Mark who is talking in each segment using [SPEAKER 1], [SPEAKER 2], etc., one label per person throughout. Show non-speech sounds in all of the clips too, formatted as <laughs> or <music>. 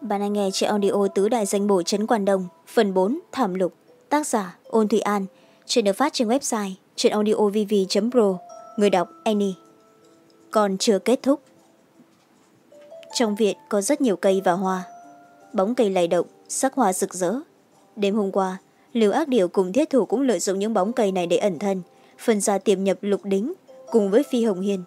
[SPEAKER 1] bạn đang nghe trên audio tứ đại danh bổ trấn quan đông phần bốn, thảm lục, tác giả ôn thủy an, chuyện được phát trên website trên audiovv pro. Người đọc, annie. Còn chưa kết thúc. Trong viện có rất nhiều cây và hoa. Bóng cây lay động, sắc hoa rực rỡ. Đêm hôm qua liều ác điều cùng thiết thủ cũng lợi dụng những bóng cây này để ẩn thân phần ra tiềm nhập lục đính cùng với phi hồng hiên.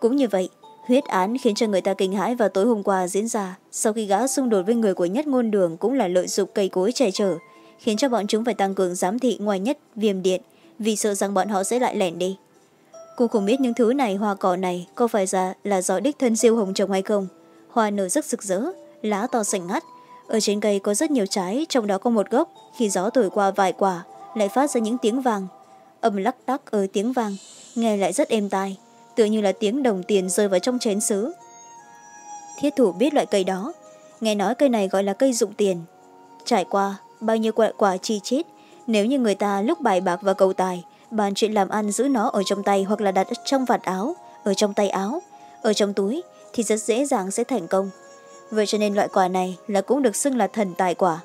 [SPEAKER 1] Cũng như vậy huyết án khiến cho người ta kinh hãi vào tối hôm qua diễn ra. Sau khi gã xung đột với người của nhất ngôn đường cũng là lợi dụng cây cối che chở, khiến cho bọn chúng phải tăng cường giám thị ngoài nhất viêm điện, vì sợ rằng bọn họ sẽ lại lẻn đi. Cô không biết những thứ này, hoa cỏ này, có phải ra là do đích thân siêu hồng trồng hay không? Hoa nở rất rực rỡ, lá to xanh ngắt. Ở trên cây có rất nhiều trái, trong đó có một gốc. Khi gió thổi qua vài quả, lại phát ra những tiếng vàng. Âm lắc đắc ở tiếng vàng, nghe lại rất êm tai tựa như là tiếng đồng tiền rơi vào trong chén xứ thiết thủ biết loại cây đó. Nghe nói cây này gọi là cây dụng tiền. Trải qua bao nhiêu quả, quả chi chít nếu như người ta lúc bài bạc và cầu tài bàn chuyện làm ăn giữ nó ở trong tay hoặc là đặt trong vạt áo ở trong tay áo ở trong túi thì rất dễ dàng sẽ thành công. Vậy cho nên loại quả này là cũng được xưng là thần tài quả.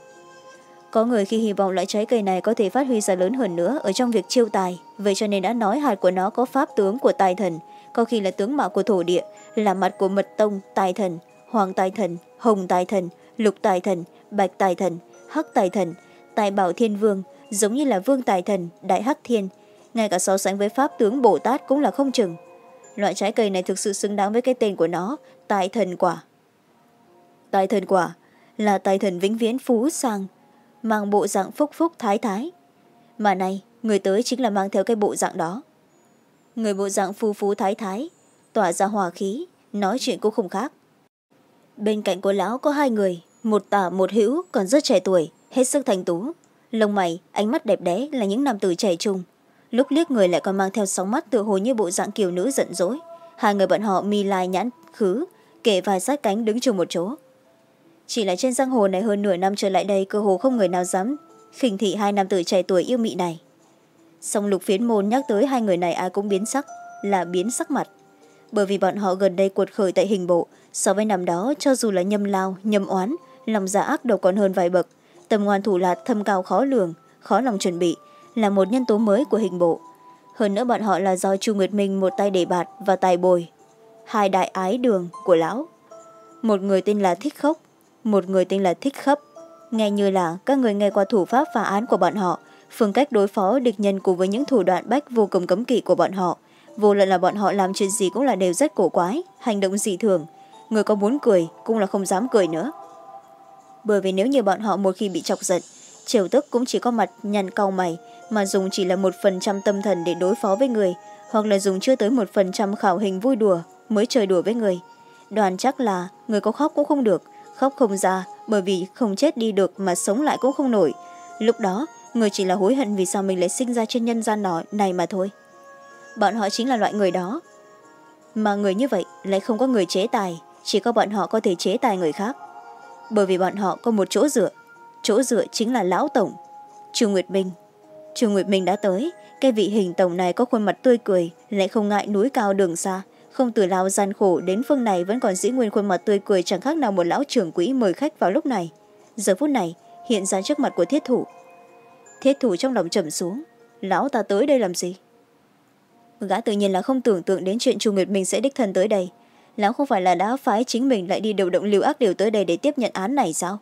[SPEAKER 1] Có người khi hy vọng loại trái cây này có thể phát huy ra lớn hơn nữa ở trong việc chiêu tài vậy cho nên đã nói hạt của nó có pháp tướng của tài thần có khi là tướng mạo của thổ địa, là mặt của mật tông, tài thần, hoàng tài thần, hồng tài thần, lục tài thần, bạch tài thần, hắc tài thần, tài bảo thiên vương, giống như là vương tài thần, đại hắc thiên. Ngay cả so sánh với pháp tướng bồ tát cũng là không chừng. Loại trái cây này thực sự xứng đáng với cái tên của nó, tài thần quả. Tài thần quả là tài thần vĩnh viễn phú sang, mang bộ dạng phúc phúc thái thái. Mà nay người tới chính là mang theo cái bộ dạng đó người bộ dạng phu phú thái thái, tỏa ra hòa khí, nói chuyện cũng không khác. Bên cạnh của lão có hai người, một tả, một hữu, còn rất trẻ tuổi, hết sức thành tú. Lông mày, ánh mắt đẹp đẽ là những nam tử trẻ trung. Lúc liếc người lại còn mang theo sóng mắt tựa hồ như bộ dạng kiều nữ giận dỗi. Hai người bọn họ mi lai nhãn khứ, kể vài sát cánh đứng chung một chỗ. Chỉ là trên giang hồ này hơn nửa năm trở lại đây, cơ hồ không người nào dám khinh thị hai nam tử trẻ tuổi yêu mị này song lục phiến môn nhắc tới hai người này ai cũng biến sắc, là biến sắc mặt. Bởi vì bọn họ gần đây cuột khởi tại hình bộ, so với năm đó, cho dù là nhâm lao, nhâm oán, lòng giả ác đầu còn hơn vài bậc. Tầm ngoan thủ lạt, thâm cao khó lường, khó lòng chuẩn bị, là một nhân tố mới của hình bộ. Hơn nữa bọn họ là do chu nguyệt minh một tay để bạt và tài bồi, hai đại ái đường của lão. Một người tên là thích khốc, một người tên là thích khấp. Nghe như là các người nghe qua thủ pháp phá án của bọn họ phương cách đối phó địch nhân cùng với những thủ đoạn bách vô cùng cấm kỵ của bọn họ. Vô luận là bọn họ làm chuyện gì cũng là đều rất cổ quái, hành động dị thường. Người có muốn cười cũng là không dám cười nữa. Bởi vì nếu như bọn họ một khi bị chọc giận, triều tức cũng chỉ có mặt nhăn cau mày, mà dùng chỉ là một phần trăm tâm thần để đối phó với người, hoặc là dùng chưa tới một phần trăm khảo hình vui đùa mới chơi đùa với người. Đoàn chắc là người có khóc cũng không được, khóc không ra, bởi vì không chết đi được mà sống lại cũng không nổi. Lúc đó người chỉ là hối hận vì sao mình lại sinh ra trên nhân gian nọ này mà thôi. Bọn họ chính là loại người đó. Mà người như vậy lại không có người chế tài, chỉ có bọn họ có thể chế tài người khác. Bởi vì bọn họ có một chỗ dựa. Chỗ dựa chính là lão tổng trương nguyệt minh trương nguyệt minh đã tới, cái vị hình tổng này có khuôn mặt tươi cười, lại không ngại núi cao đường xa. Không từ lao gian khổ đến phương này vẫn còn giữ nguyên khuôn mặt tươi cười chẳng khác nào một lão trưởng quỹ mời khách vào lúc này. Giờ phút này, hiện ra trước mặt của thiết thủ thiết thủ trong lòng trầm xuống. Lão ta tới đây làm gì? Gã tự nhiên là không tưởng tượng đến chuyện chu nguyệt minh sẽ đích thân tới đây. Lão không phải là đã phái chính mình lại đi điều động liều ác điều tới đây để tiếp nhận án này sao?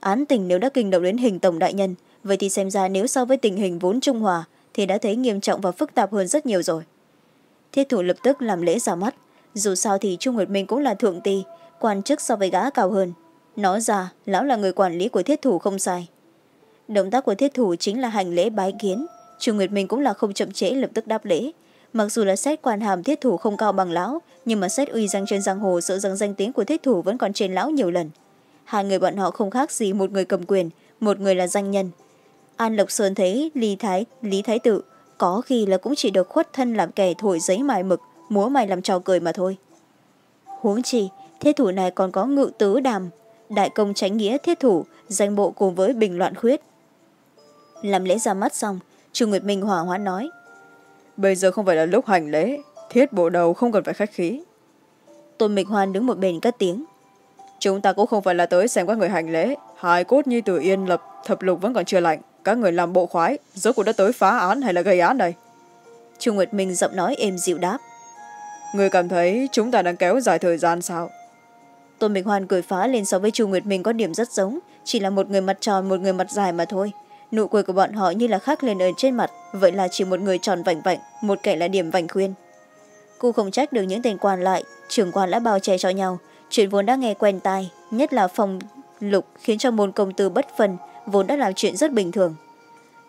[SPEAKER 1] Án tình nếu đã kinh động đến hình tổng đại nhân, vậy thì xem ra nếu so với tình hình vốn trung hòa, thì đã thấy nghiêm trọng và phức tạp hơn rất nhiều rồi. Thiết thủ lập tức làm lễ ra mắt. Dù sao thì trung nguyệt minh cũng là thượng ti, quan chức so với gã cao hơn. Nói ra, lão là người quản lý của thiết thủ không sai động tác của thiết thủ chính là hành lễ bái kiến. Chu nguyệt minh cũng là không chậm trễ lập tức đáp lễ. Mặc dù là xét quan hàm thiết thủ không cao bằng lão nhưng mà xét uy danh trên giang hồ sợ rằng danh tiếng của thiết thủ vẫn còn trên lão nhiều lần. Hai người bọn họ không khác gì một người cầm quyền một người là danh nhân. An lộc sơn thấy lý thái, lý thái tự có khi là cũng chỉ được khuất thân làm kẻ thổi giấy mài mực múa mày làm trò cười mà thôi. Huống chi thiết thủ này còn có ngự tứ đàm. Đại công tránh nghĩa thiết thủ danh bộ cùng với bình loạn khuyết làm lễ ra mắt xong chu nguyệt minh hỏa hoãn nói.
[SPEAKER 2] Bây giờ không phải là lúc hành lễ thiết bộ đầu không cần phải khách khí.
[SPEAKER 1] Tôn mịch hoan đứng một bên cất tiếng.
[SPEAKER 2] Chúng ta cũng không phải là tới xem các người hành lễ. Hai cốt như từ yên lập thập lục vẫn còn chưa lạnh. Các người làm bộ khoái rốt cuộc đã tới phá án hay là gây án đây?
[SPEAKER 1] Chu nguyệt minh giọng nói êm dịu đáp.
[SPEAKER 2] Người cảm thấy chúng ta đang kéo dài thời gian sao?
[SPEAKER 1] Tôn minh hoan cười phá lên so với chu nguyệt minh có điểm rất giống. Chỉ là một người mặt tròn một người mặt dài mà thôi nụ cười của bọn họ như là khắc lên ở trên mặt, vậy là chỉ một người tròn vảnh vảnh một kẻ là điểm vảnh khuyên. Cô không trách được những tên quan lại, trưởng quan đã bao che cho nhau. Chuyện vốn đã nghe quen tai, nhất là phòng lục khiến cho môn công tư bất phân, vốn đã làm chuyện rất bình thường.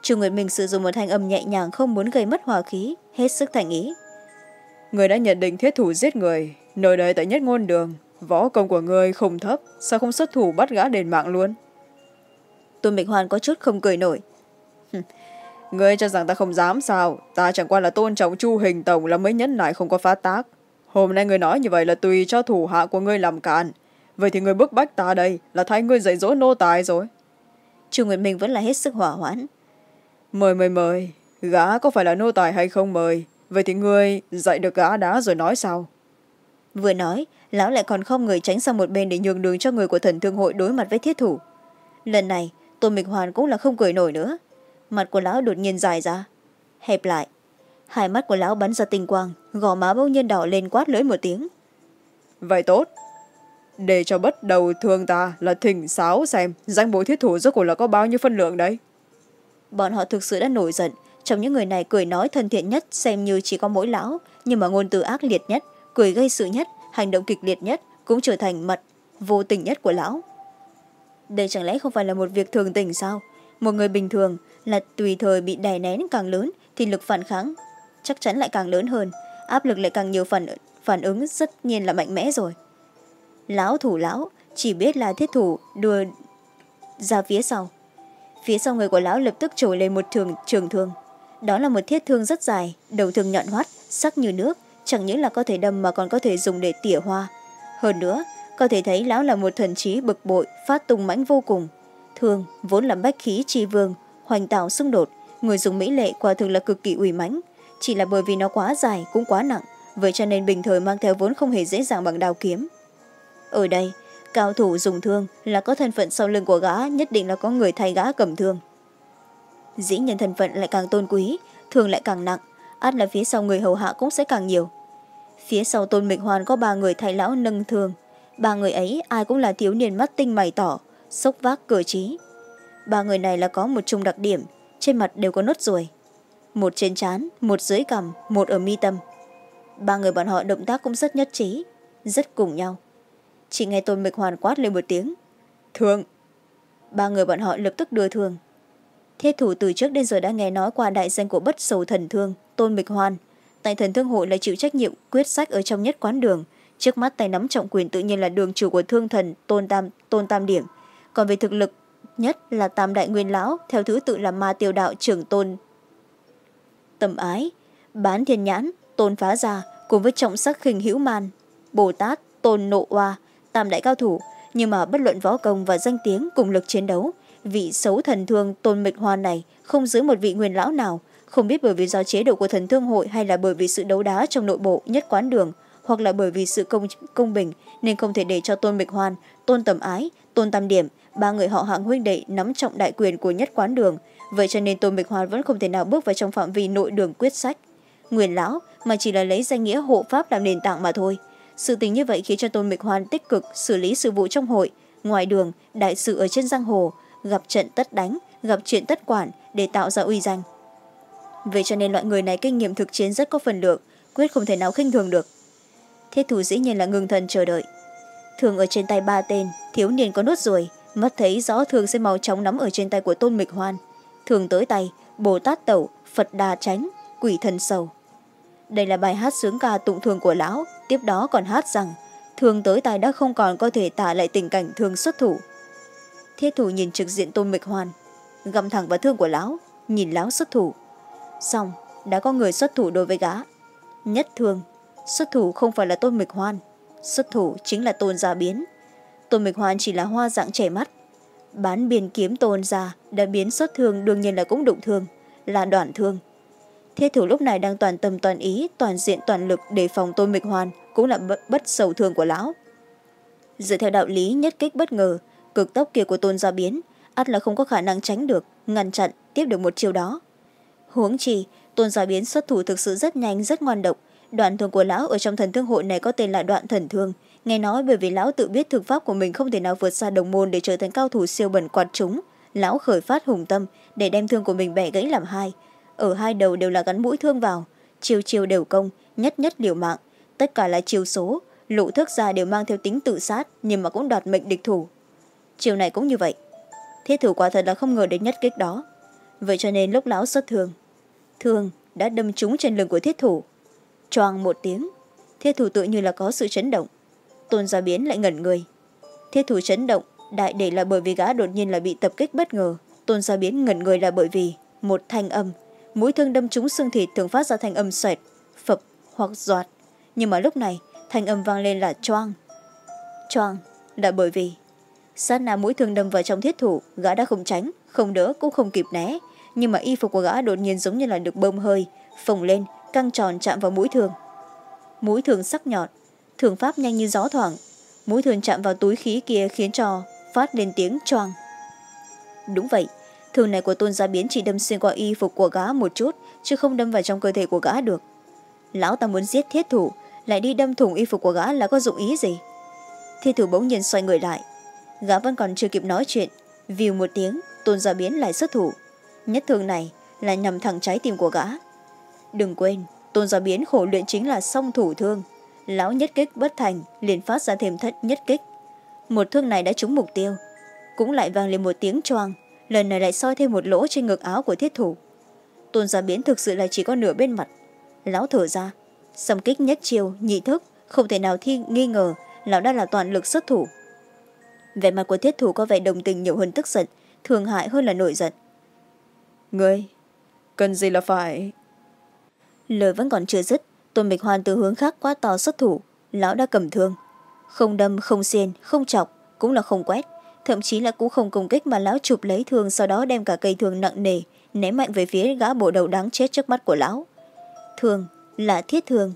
[SPEAKER 1] Trung nguyệt minh sử dụng một thanh âm nhẹ nhàng không muốn gây mất hòa khí, hết sức thành ý.
[SPEAKER 2] Người đã nhận định thiết thủ giết người, nơi đây tại nhất ngôn đường, võ công của người không thấp, sao không xuất thủ bắt gã đền mạng luôn?
[SPEAKER 1] Tôn mịch hoàn có chút không cười nổi.
[SPEAKER 2] Người cho rằng ta không dám sao? Ta chẳng qua là tôn trọng chu hình tổng là mấy nhẫn nại không có phá tác. Hôm nay người nói như vậy là tùy cho thủ hạ của ngươi làm cản vậy thì người bức bách ta đây là thay ngươi dạy dỗ nô tài rồi.
[SPEAKER 1] Chu nguyệt minh vẫn là hết sức hỏa hoãn.
[SPEAKER 2] Mời mời mời. Gã có phải là nô tài hay không mời? Vậy thì ngươi dạy được gã đá rồi nói sao?
[SPEAKER 1] Vừa nói lão lại còn không người tránh sang một bên để nhường đường cho người của thần thương hội đối mặt với thiết thủ. Lần này tôn mịch hoàn cũng là không cười nổi nữa. Mặt của lão đột nhiên dài ra. Hẹp lại. Hai mắt của lão bắn ra tinh quang gò má bỗng nhiên đỏ lên quát lưỡi một tiếng.
[SPEAKER 2] Vậy tốt. Để cho bất đầu thương ta là thỉnh sáo xem danh bố thiết thủ rốt cuộc là có bao nhiêu phân lượng đấy.
[SPEAKER 1] Bọn họ thực sự đã nổi giận. Trong những người này cười nói thân thiện nhất xem như chỉ có mỗi lão. Nhưng mà ngôn từ ác liệt nhất cười gây sự nhất hành động kịch liệt nhất cũng trở thành mật vô tình nhất của lão đây chẳng lẽ không phải là một việc thường tình sao? Một người bình thường là tùy thời bị đè nén càng lớn thì lực phản kháng chắc chắn lại càng lớn hơn. Áp lực lại càng nhiều phản, phản ứng rất nhiên là mạnh mẽ rồi. Lão thủ lão chỉ biết là thiết thủ đưa ra phía sau. Phía sau người của lão lập tức trồi lên một trường trường thương. Đó là một thiết thương rất dài đầu thương nhọn hoắt sắc như nước chẳng những là có thể đâm mà còn có thể dùng để tỉa hoa. Hơn nữa có thể thấy lão là một thần trí bực bội phát tung mãnh vô cùng. Thương vốn là bách khí tri vương, hoành tạo xung đột, người dùng mỹ lệ quả thực là cực kỳ ủy mãnh. Chỉ là bởi vì nó quá dài cũng quá nặng, vậy cho nên bình thời mang theo vốn không hề dễ dàng bằng đào kiếm. Ở đây, cao thủ dùng thương là có thân phận sau lưng của gã, nhất định là có người thay gã cầm thương. Dĩ nhân thân phận lại càng tôn quý, thương lại càng nặng, át là phía sau người hầu hạ cũng sẽ càng nhiều. Phía sau tôn mịch hoàn có ba người thay lão nâng thương ba người ấy, ai cũng là thiếu niên mắt tinh mày tỏ, sốc vác cửa trí ba người này là có một chung đặc điểm, trên mặt đều có nốt ruồi. Một trên trán, một dưới cằm, một ở mi tâm. Ba người bọn họ động tác cũng rất nhất trí, rất cùng nhau. Chỉ nghe tôn mịch hoàn quát lên một tiếng.
[SPEAKER 2] Thương
[SPEAKER 1] ba người bọn họ lập tức đưa thương thiết thủ từ trước đến giờ đã nghe nói qua đại danh của bất sầu thần thương, tôn mịch hoan tại thần thương hội là chịu trách nhiệm quyết sách ở trong nhất quán đường trước mắt tay nắm trọng quyền tự nhiên là đường chủ của thương thần tôn tam, tôn tam điểm còn về thực lực nhất là tam đại nguyên lão theo thứ tự là ma tiêu đạo trưởng tôn. Tầm ái bán thiên nhãn tôn phá gia cùng với trọng sắc khinh hữu man bồ tát tôn nộ oa tam đại cao thủ. Nhưng mà bất luận võ công và danh tiếng cùng lực chiến đấu vị xấu thần thương tôn mịch hoa này không dưới một vị nguyên lão nào. Không biết bởi vì do chế độ của thần thương hội hay là bởi vì sự đấu đá trong nội bộ nhất quán đường hoặc là bởi vì sự công, công bình nên không thể để cho tôn bịch hoan tôn tầm ái tôn tam điểm ba người họ hạng huynh đệ nắm trọng đại quyền của nhất quán đường. Vậy cho nên tôn bịch hoan vẫn không thể nào bước vào trong phạm vi nội đường quyết sách. Nguyên lão mà chỉ là lấy danh nghĩa hộ pháp làm nền tảng mà thôi. Sự tình như vậy khiến cho tôn bịch hoan tích cực xử lý sự vụ trong hội. Ngoài đường đại sự ở trên giang hồ gặp trận tất đánh gặp chuyện tất quản để tạo ra uy danh. Vậy cho nên loại người này kinh nghiệm thực chiến rất có phần lượng quyết không thể nào khinh thường được thiết thủ dĩ nhiên là ngừng thần chờ đợi. Thường ở trên tay ba tên, thiếu niên có nốt ruồi, mắt thấy rõ thường sẽ màu chóng nắm ở trên tay của tôn mịch hoan. Thường tới tay, bồ tát tẩu, phật đà tránh quỷ thần sầu. Đây là bài hát sướng ca tụng thường của lão, tiếp đó còn hát rằng, thường tới tay đã không còn có thể tả lại tình cảnh thường xuất thủ. Thiết thủ nhìn trực diện tôn mịch hoan găm thẳng vào thương của lão, nhìn lão xuất thủ. Xong, đã có người xuất thủ đối với gã. Nhất thương xuất thủ không phải là tôn mịch hoan. Xuất thủ chính là tôn gia biến. Tôn mịch hoan chỉ là hoa dạng trẻ mắt. Bán biên kiếm tôn gia đã biến xuất thương đương nhiên là cũng đụng thương, là đoạn thương. Thiết thủ lúc này đang toàn tâm toàn ý, toàn diện toàn lực đề phòng tôn mịch hoan cũng là bất sầu thương của lão. Dựa theo đạo lý nhất kích bất ngờ, cực tốc kia của tôn gia biến, ắt là không có khả năng tránh được, ngăn chặn tiếp được một chiều đó. Huống chi, tôn gia biến xuất thủ thực sự rất nhanh, rất ngoan độc đoạn thường của lão ở trong thần thương hội này có tên là đoạn thần thương. Nghe nói bởi vì lão tự biết thực pháp của mình không thể nào vượt xa đồng môn để trở thành cao thủ siêu bẩn quạt chúng lão khởi phát hùng tâm để đem thương của mình bẻ gãy làm hai. Ở hai đầu đều là gắn mũi thương vào chiều chiều đều công, nhất nhất liều mạng. Tất cả là chiều số, lũ thức ra đều mang theo tính tự sát nhưng mà cũng đoạt mệnh địch thủ. Chiều này cũng như vậy. Thiết thủ quả thật là không ngờ đến nhất kích đó. Vậy cho nên lúc lão xuất thương thương đã đâm trúng trên lưng của thiết thủ choang một tiếng. Thiết thủ tự như là có sự chấn động. Tôn gia biến lại ngẩn người. Thiết thủ chấn động, đại để là bởi vì gã đột nhiên là bị tập kích bất ngờ. Tôn gia biến ngẩn người là bởi vì, một thanh âm. Mũi thương đâm trúng xương thịt thường phát ra thanh âm xoẹt, phập hoặc giọt. Nhưng mà lúc này, thanh âm vang lên là choang. Choang là bởi vì, sát na mũi thương đâm vào trong thiết thủ, gã đã không tránh, không đỡ cũng không kịp né. Nhưng mà y phục của gã đột nhiên giống như là được bơm hơi, phồng lên căng tròn chạm vào mũi thường, mũi thường sắc nhọn thường pháp nhanh như gió thoảng. Mũi thường chạm vào túi khí kia khiến cho phát lên tiếng choang. Đúng vậy thường này của tôn gia biến chỉ đâm xuyên qua y phục của gã một chút chứ không đâm vào trong cơ thể của gã được. Lão ta muốn giết thiết thủ lại đi đâm thủng y phục của gã là có dụng ý gì? Thiết thủ bỗng nhiên xoay người lại. Gã vẫn còn chưa kịp nói chuyện vì một tiếng tôn gia biến lại xuất thủ. Nhất thương này là nhằm thẳng trái tim của gã đừng quên, tôn gia biến khổ luyện chính là song thủ thương. Lão nhất kích bất thành, liền phát ra thêm thất nhất kích. Một thương này đã trúng mục tiêu. Cũng lại vang lên một tiếng choang, lần này lại soi thêm một lỗ trên ngực áo của thiết thủ. Tôn gia biến thực sự là chỉ có nửa bên mặt. Lão thở ra, xâm kích nhất chiêu, nhị thức, không thể nào thi nghi ngờ, lão đã là toàn lực xuất thủ. Vẻ mặt của thiết thủ có vẻ đồng tình nhiều hơn tức giận thường hại hơn là nổi giận.
[SPEAKER 2] Người cần gì là phải
[SPEAKER 1] lời vẫn còn chưa dứt, tôn bạch hoàn từ hướng khác quá to xuất thủ, lão đã cầm thương. Không đâm, không xiên, không chọc cũng là không quét, thậm chí là cũng không công kích mà lão chụp lấy thương sau đó đem cả cây thương nặng nề ném mạnh về phía gã bộ đầu đáng chết trước mắt của lão. Thương là thiết thương,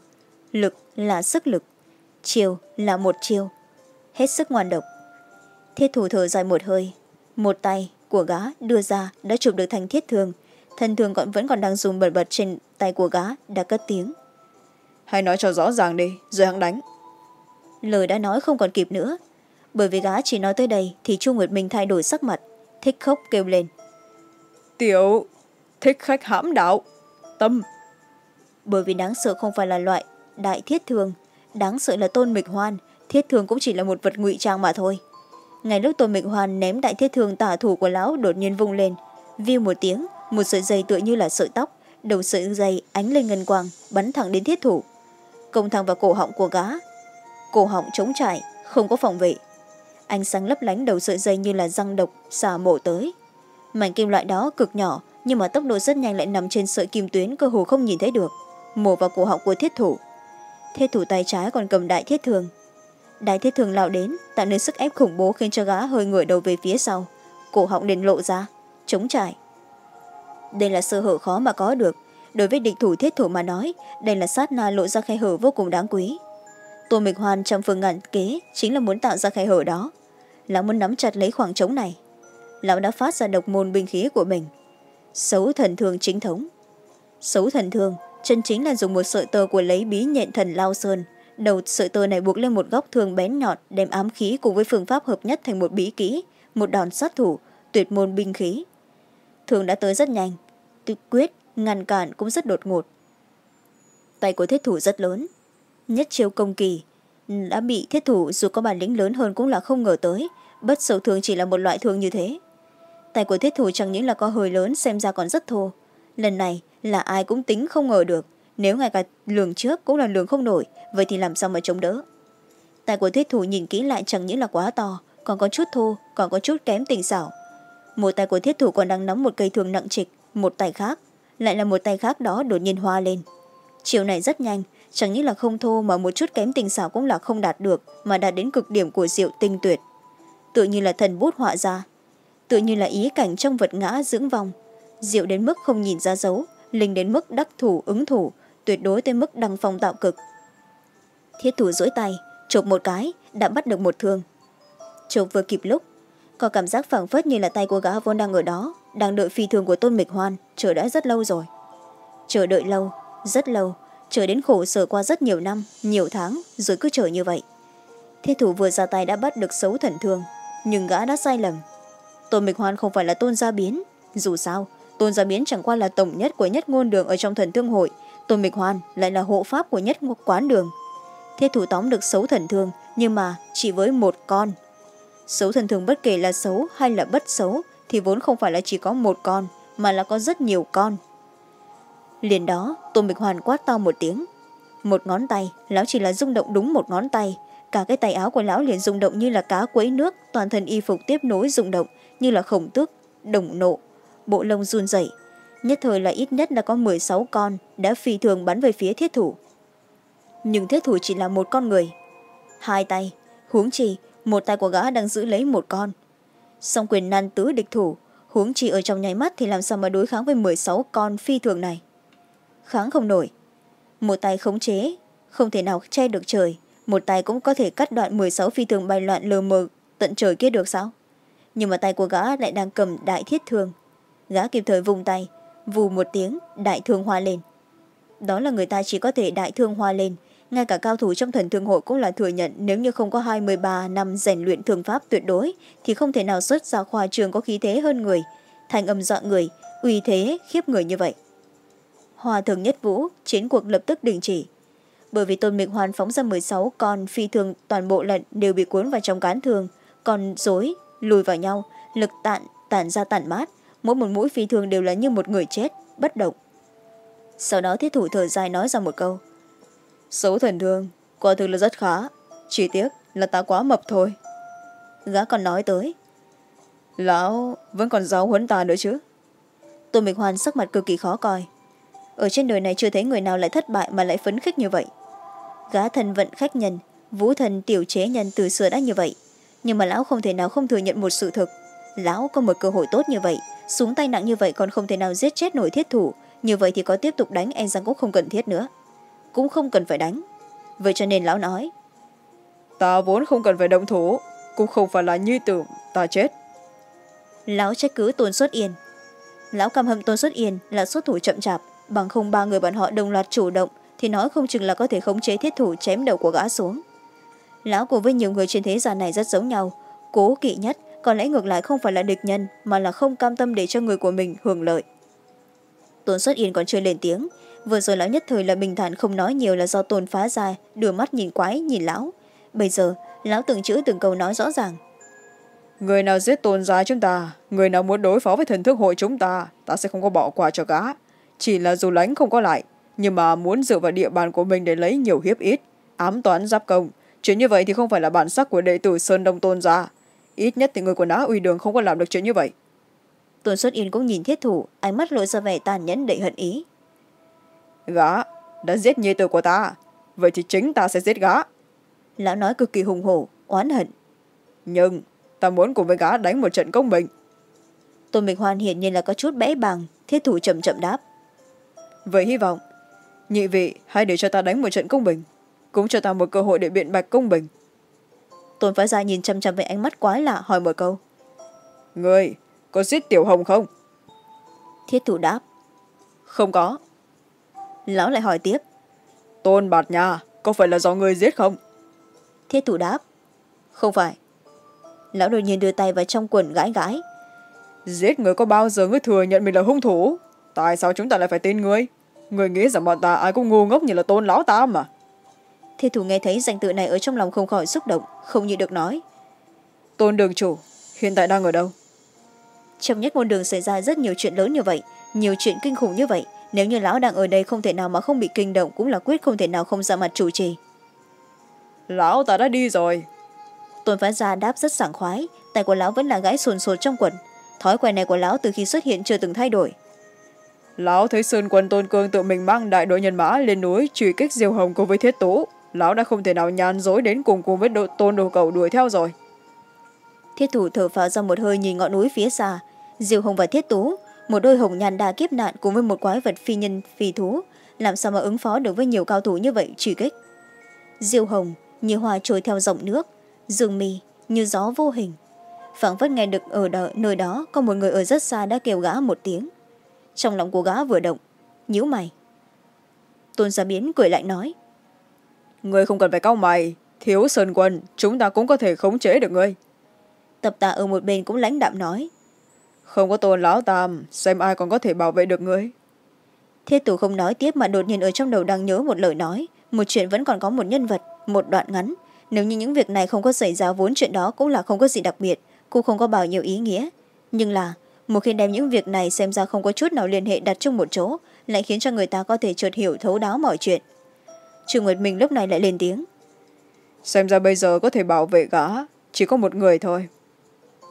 [SPEAKER 1] lực là sức lực, chiều là một chiều, hết sức ngoan độc. Thiết thủ thở dài một hơi, một tay của gã đưa ra đã chụp được thành thiết thương, thân thương còn vẫn còn đang dùng bật bật trên tay của gã đã cất tiếng.
[SPEAKER 2] Hãy nói cho rõ ràng đi rồi hắn đánh.
[SPEAKER 1] Lời đã nói không còn kịp nữa. Bởi vì gã chỉ nói tới đây thì chu nguyệt minh thay đổi sắc mặt thích khóc kêu lên.
[SPEAKER 2] Tiểu thích khách hãm đạo tâm.
[SPEAKER 1] Bởi vì đáng sợ không phải là loại đại thiết thường đáng sợ là tôn mịch hoan. Thiết thường cũng chỉ là một vật ngụy trang mà thôi. Ngay lúc tôn mịch hoan ném đại thiết thường tả thủ của lão đột nhiên vung lên viu một tiếng một sợi dây tựa như là sợi tóc đầu sợi dây ánh lên ngân quang bắn thẳng đến thiết thủ. Công thẳng vào cổ họng của gá cổ họng trống trải, không có phòng vệ. Ánh sáng lấp lánh đầu sợi dây như là răng độc, xà mổ tới. Mảnh kim loại đó cực nhỏ, nhưng mà tốc độ rất nhanh lại nằm trên sợi kim tuyến cơ hồ không nhìn thấy được. Mổ vào cổ họng của thiết thủ. Thiết thủ tay trái còn cầm đại thiết thường. Đại thiết thường lao đến, tạo nên sức ép khủng bố khiến cho gã hơi ngửa đầu về phía sau. Cổ họng đền lộ ra chống trải đây là sơ hở khó mà có được. Đối với địch thủ thiết thủ mà nói, đây là sát na lộ ra khe hở vô cùng đáng quý. Tô mịch hoàn trong phương ngàn kế chính là muốn tạo ra khe hở đó. Lão muốn nắm chặt lấy khoảng trống này. Lão đã phát ra độc môn binh khí của mình. Xấu thần thương chính thống. Xấu thần thương, chân chính là dùng một sợi tơ của lấy bí nhện thần lao sơn. Đầu sợi tơ này buộc lên một góc thương bén nhọn, đem ám khí cùng với phương pháp hợp nhất thành một bí kỹ, một đòn sát thủ, tuyệt môn binh khí. Thường đã tới rất nhanh quyết, ngăn cản cũng rất đột ngột. Tay của thiết thủ rất lớn, nhất chiêu công kỳ ừ, đã bị thiết thủ dù có bản lĩnh lớn hơn cũng là không ngờ tới, bất sầu thường chỉ là một loại thương như thế. Tay của thiết thủ chẳng những là có hơi lớn, xem ra còn rất thô. Lần này là ai cũng tính không ngờ được, nếu ngay cả lường trước cũng là lường không nổi, vậy thì làm sao mà chống đỡ? Tay của thiết thủ nhìn kỹ lại chẳng những là quá to, còn có chút thô, còn có chút kém tình xảo. Một tay của thiết thủ còn đang nắm một cây thường nặng trịch một tay khác. Lại là một tay khác đó đột nhiên hoa lên. Chiều này rất nhanh, chẳng những là không thô mà một chút kém tình xảo cũng là không đạt được, mà đạt đến cực điểm của rượu tinh tuyệt. Tự như là thần bút họa ra. Tự như là ý cảnh trong vật ngã dưỡng vong. Diệu đến mức không nhìn ra dấu, linh đến mức đắc thủ, ứng thủ, tuyệt đối tới mức đăng phong tạo cực. Thiết thủ dỗi tay, chộp một cái, đã bắt được một thương. Chộp vừa kịp lúc, có cảm giác phảng phất như là tay của gã vốn đang ở đó đang đợi phi thường của tôn mịch hoan, chờ đã rất lâu rồi. Chờ đợi lâu, rất lâu, chờ đến khổ sở qua rất nhiều năm, nhiều tháng, rồi cứ chờ như vậy. Thiết thủ vừa ra tay đã bắt được xấu thần thương, nhưng gã đã sai lầm. Tôn mịch hoan không phải là tôn gia biến. Dù sao, tôn gia biến chẳng qua là tổng nhất của nhất ngôn đường ở trong thần thương hội, tôn mịch hoan lại là hộ pháp của nhất quán đường. Thiết thủ tóm được xấu thần thương, nhưng mà chỉ với một con. Xấu thần thương bất kể là xấu hay là bất xấu thì vốn không phải là chỉ có một con, mà là có rất nhiều con. Liền đó, tôn mịch hoàn quát to một tiếng. Một ngón tay, lão chỉ là rung động đúng một ngón tay. Cả cái tay áo của lão liền rung động như là cá quấy nước, toàn thân y phục tiếp nối rung động, như là khổng tước, đồng nộ. Bộ lông run rẩy, nhất thời là ít nhất là có m sáu con đã phi thường bắn về phía thiết thủ. Nhưng thiết thủ chỉ là một con người. Hai tay, huống chi, một tay của gã đang giữ lấy một con song quyền nan tứ địch thủ. Huống chi ở trong nháy mắt thì làm sao mà đối kháng với m sáu con phi thường này? Kháng không nổi. Một tay khống chế, không thể nào che được trời. Một tay cũng có thể cắt đoạn m sáu phi thường bay loạn lờ mờ, tận trời kia được sao? Nhưng mà tay của gã lại đang cầm đại thiết thương. Gã kịp thời vùng tay, vù một tiếng, đại thương hoa lên. Đó là người ta chỉ có thể đại thương hoa lên ngay cả cao thủ trong thần thương hội cũng là thừa nhận, nếu như không có hai mươi ba năm rèn luyện thương pháp tuyệt đối, thì không thể nào xuất ra khoa trường có khí thế hơn người. Thành âm dọa người, uy thế khiếp người như vậy. Hòa thường nhất vũ, chiến cuộc lập tức đình chỉ. Bởi vì tôn mịch hoàn phóng ra m sáu con phi thường toàn bộ lận đều bị cuốn vào trong cán thường còn dối lùi vào nhau, lực tạn tản ra tản mát, mỗi một mũi phi thường đều là như một người chết, bất động. Sau đó thiết thủ thở dài nói ra một câu. Số thần thương quả thực là rất khá. Chỉ tiếc là ta quá mập thôi. Gã còn nói tới. Lão vẫn còn giáo huấn ta nữa chứ? Tô mịch hoàn sắc mặt cực kỳ khó coi. Ở trên đời này chưa thấy người nào lại thất bại mà lại phấn khích như vậy. Gã thần vận khách nhân, vũ thần tiểu chế nhân từ xưa đã như vậy. Nhưng mà lão không thể nào không thừa nhận một sự thực. Lão có một cơ hội tốt như vậy xuống tay nặng như vậy còn không thể nào giết chết nổi thiết thủ. Như vậy thì có tiếp tục đánh e rằng cũng không cần thiết nữa cũng không cần phải đánh. Vậy cho nên lão nói
[SPEAKER 2] ta vốn không cần phải động thủ cũng không phải là nhi tử ta chết.
[SPEAKER 1] Lão trách cứ tôn xuất yên. Lão căm hầm tôn xuất yên là xuất thủ chậm chạp bằng không ba người bọn họ đồng loạt chủ động thì nói không chừng là có thể khống chế thiết thủ chém đầu của gã xuống. Lão cùng với nhiều người trên thế gian này rất giống nhau cố kỵ nhất còn lẽ ngược lại không phải là địch nhân mà là không cam tâm để cho người của mình hưởng lợi tôn xuất yên còn chưa lên tiếng. Vừa rồi lão nhất thời là bình thản không nói nhiều là do tôn phá ra, đưa mắt nhìn quái, nhìn lão. Bây giờ, lão từng chữ từng câu nói rõ ràng.
[SPEAKER 2] Người nào giết tôn giá chúng ta, người nào muốn đối phó với thần thức hội chúng ta ta sẽ không có bỏ qua cho gã chỉ là dù lánh không có lại, nhưng mà muốn dựa vào địa bàn của mình để lấy nhiều hiếp ít, ám toán giáp công. Chuyện như vậy thì không phải là bản sắc của đệ tử sơn đông tôn gia. Ít nhất thì người của ná uy đường không có làm được chuyện như vậy
[SPEAKER 1] tôn xuất yên cũng nhìn thiết thủ ánh mắt lộ ra vẻ tàn nhẫn đầy hận ý.
[SPEAKER 2] Gã đã giết nhi tử của ta vậy thì chính ta sẽ giết gã.
[SPEAKER 1] Lão nói cực kỳ hùng hổ oán hận.
[SPEAKER 2] Nhưng ta muốn cùng với gã đánh một trận công bình.
[SPEAKER 1] Tôn bình hoan hiển nhiên là có chút bẽ bằng thiết thủ chậm chậm đáp.
[SPEAKER 2] Vậy hy vọng nhị vị hãy để cho ta đánh một trận công bình cũng cho ta một cơ hội để biện bạch công bình.
[SPEAKER 1] Tôn phá gia nhìn chăm chăm với ánh mắt quái lạ hỏi một câu.
[SPEAKER 2] Người có giết tiểu hồng không?
[SPEAKER 1] Thiết thủ đáp.
[SPEAKER 2] Không có.
[SPEAKER 1] Lão lại hỏi tiếp.
[SPEAKER 2] Tôn bạt nhà có phải là do người giết không?
[SPEAKER 1] Thiết thủ đáp. Không phải. Lão đột nhiên đưa tay vào trong quần gãi gãi.
[SPEAKER 2] Giết người có bao giờ ngươi thừa nhận mình là hung thủ? Tại sao chúng ta lại phải tin ngươi? Người nghĩ rằng bọn ta ai cũng ngu ngốc như là tôn lão ta mà.
[SPEAKER 1] Thiết thủ nghe thấy danh tự này ở trong lòng không khỏi xúc động không như được nói.
[SPEAKER 2] Tôn đường chủ hiện tại đang ở đâu
[SPEAKER 1] trong nhất môn đường xảy ra rất nhiều chuyện lớn như vậy nhiều chuyện kinh khủng như vậy nếu như lão đang ở đây không thể nào mà không bị kinh động cũng là quyết không thể nào không ra mặt chủ trì.
[SPEAKER 2] Lão ta đã đi rồi.
[SPEAKER 1] Tôn phán gia đáp rất sảng khoái tay của lão vẫn là gãi sồn sột trong quần. Thói quen này của lão từ khi xuất hiện chưa từng thay đổi.
[SPEAKER 2] Lão thấy sơn quân tôn cương tự mình mang đại đội nhân mã lên núi truy kích diêu hồng cùng với thiết tú. Lão đã không thể nào nhàn dối đến cùng cùng với độ, tôn đồ cầu đuổi theo rồi.
[SPEAKER 1] Thiết thủ thở phào ra một hơi nhìn ngọn núi phía xa diêu hồng và thiết tú một đôi hồng nhàn đa kiếp nạn cùng với một quái vật phi nhân phi thú. Làm sao mà ứng phó được với nhiều cao thủ như vậy truy kích? Diêu hồng như hoa trôi theo dòng nước dương mi như gió vô hình. Phảng phất nghe được ở đợi, nơi đó có một người ở rất xa đã kêu gã một tiếng. Trong lòng của gã vừa động nhíu mày. Tôn gia biến cười lại nói
[SPEAKER 2] người không cần phải cau mày thiếu sơn quân chúng ta cũng có thể khống chế được ngươi.
[SPEAKER 1] Tập tạ ở một bên cũng lãnh đạm nói
[SPEAKER 2] không có tôn lão tam xem ai còn có thể bảo vệ được ngươi
[SPEAKER 1] thiết tử không nói tiếp mà đột nhiên ở trong đầu đang nhớ một lời nói. Một chuyện vẫn còn có một nhân vật một đoạn ngắn. Nếu như những việc này không có xảy ra vốn chuyện đó cũng là không có gì đặc biệt cũng không có bao nhiêu ý nghĩa. Nhưng là một khi đem những việc này xem ra không có chút nào liên hệ đặt chung một chỗ lại khiến cho người ta có thể chợt hiểu thấu đáo mọi chuyện. Trương nguyệt minh lúc này lại lên tiếng.
[SPEAKER 2] Xem ra bây giờ có thể bảo vệ gã chỉ có một người thôi.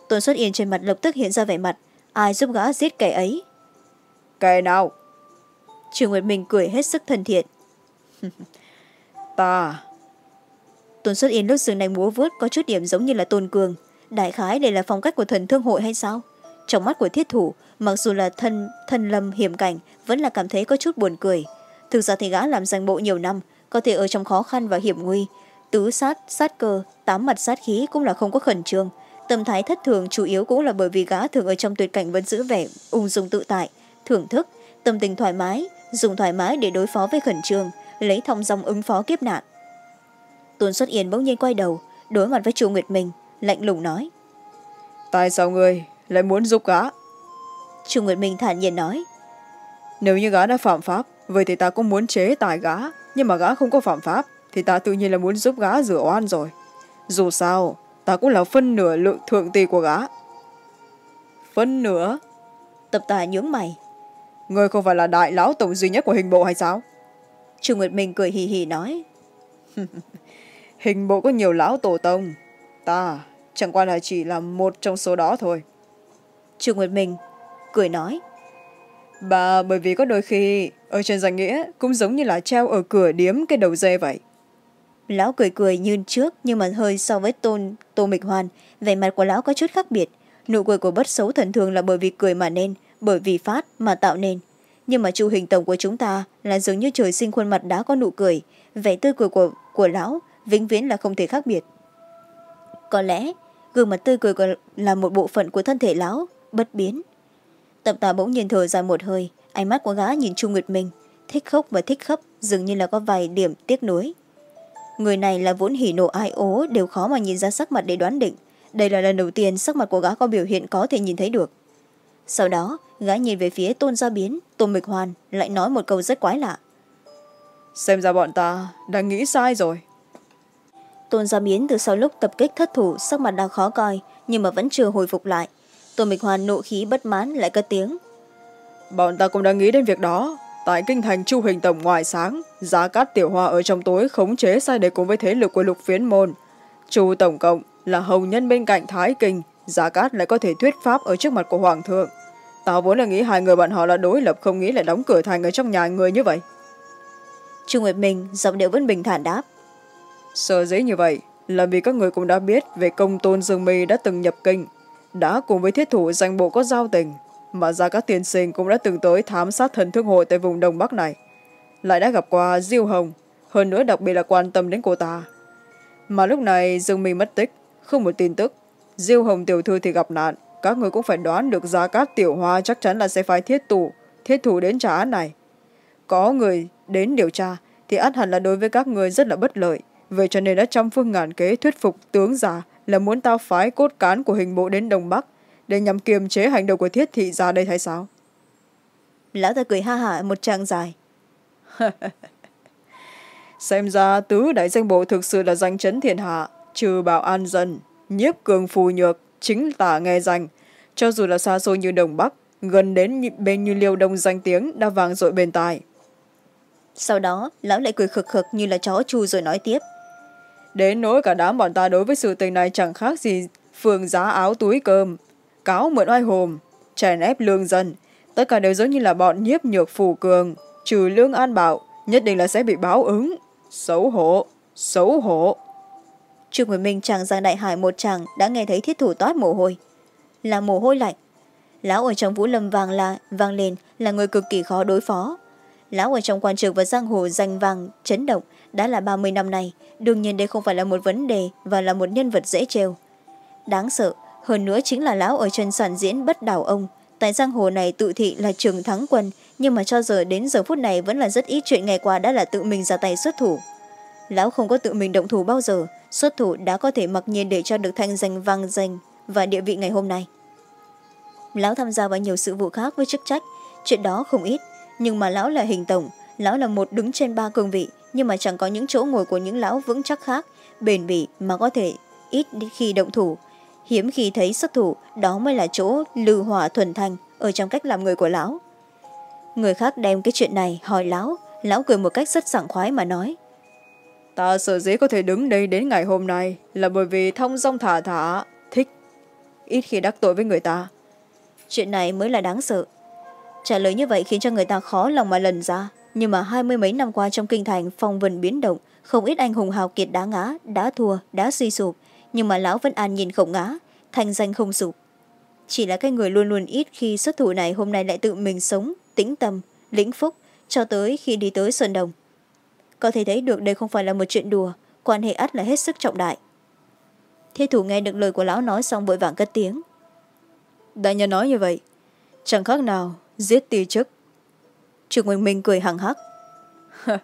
[SPEAKER 1] Tôn xuất yên trên mặt lập tức hiện ra vẻ mặt ai giúp gã giết kẻ ấy?
[SPEAKER 2] Kẻ nào?
[SPEAKER 1] Trương nguyệt minh cười hết sức thân thiện. <laughs>
[SPEAKER 2] Ta.
[SPEAKER 1] Tôn xuất yên lúc dừng này múa vớt có chút điểm giống như là tôn cường. Đại khái đây là phong cách của thần thương hội hay sao? Trong mắt của thiết thủ mặc dù là thân thân lâm hiểm cảnh vẫn là cảm thấy có chút buồn cười. Thực ra thì gã làm danh bộ nhiều năm có thể ở trong khó khăn và hiểm nguy. Tứ sát sát cơ tám mặt sát khí cũng là không có khẩn trương tâm thái thất thường chủ yếu cũng là bởi vì gã thường ở trong tuyệt cảnh vẫn giữ vẻ ung dung tự tại thưởng thức tâm tình thoải mái dùng thoải mái để đối phó với khẩn trương lấy thong dong ứng phó kiếp nạn. Tôn xuất yên bỗng nhiên quay đầu đối mặt với chu nguyệt minh lạnh lùng nói
[SPEAKER 2] tại sao người lại muốn giúp gã?
[SPEAKER 1] Chu nguyệt minh thản nhiên nói
[SPEAKER 2] nếu như gã đã phạm pháp vậy thì ta cũng muốn chế tài gã nhưng mà gã không có phạm pháp thì ta tự nhiên là muốn giúp gã rửa oan rồi. Dù sao ta cũng là phân nửa lượng thượng tỷ của gã. Phân nửa?
[SPEAKER 1] Tập tài nhướng mày.
[SPEAKER 2] Người không phải là đại lão tổng duy nhất của hình bộ hay sao?
[SPEAKER 1] Chu nguyệt minh cười hì hì nói. <laughs>
[SPEAKER 2] Hình bộ có nhiều lão tổ tông. Ta chẳng qua là chỉ là một trong số đó thôi.
[SPEAKER 1] Chu nguyệt minh cười nói.
[SPEAKER 2] Bà bởi vì có đôi khi ở trên danh nghĩa cũng giống như là treo ở cửa điếm cái đầu dê vậy
[SPEAKER 1] lão cười cười như trước nhưng mà hơi so với tôn tô mịch hoàn. Vẻ mặt của lão có chút khác biệt. Nụ cười của bất xấu thần thường là bởi vì cười mà nên bởi vì phát mà tạo nên. Nhưng mà chu hình tổng của chúng ta là dường như trời sinh khuôn mặt đã có nụ cười. Vẻ tươi cười của, của lão vĩnh viễn là không thể khác biệt. Có lẽ gương mặt tươi cười là một bộ phận của thân thể lão bất biến. Tập tà bỗng nhiên thở dài một hơi ánh mắt của gã nhìn chu nguyệt minh. Thích khóc và thích khóc dường như là có vài điểm tiếc nuối người này là vốn hỉ nộ ai ố đều khó mà nhìn ra sắc mặt để đoán định. Đây là lần đầu tiên sắc mặt của gã có biểu hiện có thể nhìn thấy được. Sau đó gã nhìn về phía tôn gia biến tôn mịch hoàn lại nói một câu rất quái lạ.
[SPEAKER 2] Xem ra bọn ta đang nghĩ sai rồi.
[SPEAKER 1] Tôn gia biến từ sau lúc tập kích thất thủ sắc mặt đang khó coi nhưng mà vẫn chưa hồi phục lại. Tôn mịch hoàn nộ khí bất mãn lại cất tiếng.
[SPEAKER 2] Bọn ta cũng đang nghĩ đến việc đó tại kinh thành chu hình tổng ngoài sáng giá cát tiểu hoa ở trong tối khống chế sai để cùng với thế lực của lục phiến môn. Chu tổng cộng là hầu nhân bên cạnh thái kinh giá cát lại có thể thuyết pháp ở trước mặt của hoàng thượng. Tao vốn là nghĩ hai người bọn họ là đối lập không nghĩ lại đóng cửa thành ở trong nhà người như vậy.
[SPEAKER 1] Chu nguyệt minh giọng điệu vẫn bình thản đáp.
[SPEAKER 2] Sở dĩ như vậy là vì các người cũng đã biết về công tôn dương mi đã từng nhập kinh đã cùng với thiết thủ danh bộ có giao tình mà gia các tiên sinh cũng đã từng tới thám sát thần thương hội tại vùng đông bắc này. Lại đã gặp qua diêu hồng, hơn nữa đặc biệt là quan tâm đến cô ta. Mà lúc này dương Minh mất tích, không một tin tức. Diêu hồng tiểu thư thì gặp nạn, các người cũng phải đoán được giá cát tiểu hoa chắc chắn là sẽ phải thiết tủ thiết thủ đến trả án này. Có người đến điều tra thì át hẳn là đối với các người rất là bất lợi. Vậy cho nên đã trăm phương ngàn kế thuyết phục tướng già là muốn tao phái cốt cán của hình bộ đến đông bắc để nhằm kiềm chế hành động của thiết thị ra đây hay sao?
[SPEAKER 1] Lão ta cười ha hả một trang dài. <laughs>
[SPEAKER 2] Xem ra tứ đại danh bộ thực sự là danh chấn thiên hạ. Trừ bảo an dân nhiếp cường phù nhược chính tả nghe danh. Cho dù là xa xôi như đồng bắc gần đến bên như liêu đông danh tiếng đã vàng dội bên tai.
[SPEAKER 1] Sau đó lão lại cười khực khực như là chó chu rồi nói tiếp.
[SPEAKER 2] Đến nỗi cả đám bọn ta đối với sự tình này chẳng khác gì phường giá áo túi cơm cáo mượn oai hồm chèn ép lương dân. Tất cả đều giống như là bọn nhiếp nhược phủ cường, trừ lương an bảo, nhất định là sẽ bị báo ứng. Xấu hổ xấu hổ.
[SPEAKER 1] Trương nguyệt minh chàng giang đại hải một chàng đã nghe thấy thiết thủ toát mồ hôi. Là mồ hôi lạnh. Lão ở trong vũ lâm vàng là, vang lên, là người cực kỳ khó đối phó. Lão ở trong quan trường và giang hồ danh vàng, chấn động, đã là ba mươi năm nay, đương nhiên đây không phải là một vấn đề và là một nhân vật dễ trêu. Đáng sợ hơn nữa chính là lão ở chân sản diễn bất đảo ông. Tại giang hồ này tự thị là trường thắng quân, nhưng mà cho giờ đến giờ phút này vẫn là rất ít chuyện ngày qua đã là tự mình ra tay xuất thủ. Lão không có tự mình động thủ bao giờ, xuất thủ đã có thể mặc nhiên để cho được thanh danh vang danh và địa vị ngày hôm nay. Lão tham gia vào nhiều sự vụ khác với chức trách, chuyện đó không ít, nhưng mà lão là hình tổng, lão là một đứng trên ba cương vị, nhưng mà chẳng có những chỗ ngồi của những lão vững chắc khác, bền bỉ mà có thể ít khi động thủ hiếm khi thấy xuất thủ đó mới là chỗ lư hỏa thuần thanh ở trong cách làm người của lão. Người khác đem cái chuyện này hỏi lão lão cười một cách rất sảng khoái mà nói.
[SPEAKER 2] Ta sở dĩ có thể đứng đây đến ngày hôm nay là bởi vì thông dong thả thả thích. Ít khi đắc tội với người ta.
[SPEAKER 1] Chuyện này mới là đáng sợ. Trả lời như vậy khiến cho người ta khó lòng mà lần ra nhưng mà hai mươi mấy năm qua trong kinh thành phong vân biến động không ít anh hùng hào kiệt đã ngã đã thua đã suy sụp nhưng mà lão vẫn an nhìn không ngã thành danh không sụp. Chỉ là cái người luôn luôn ít khi xuất thủ này hôm nay lại tự mình sống tĩnh tâm lĩnh phúc cho tới khi đi tới sơn đồng. Có thể thấy được đây không phải là một chuyện đùa quan hệ ắt là hết sức trọng đại. Thế thủ nghe được lời của lão nói xong vội vàng cất tiếng.
[SPEAKER 2] Đại nhân nói như vậy chẳng khác nào giết ti chức.
[SPEAKER 1] Trường nguyên minh cười hằng hắc. <laughs>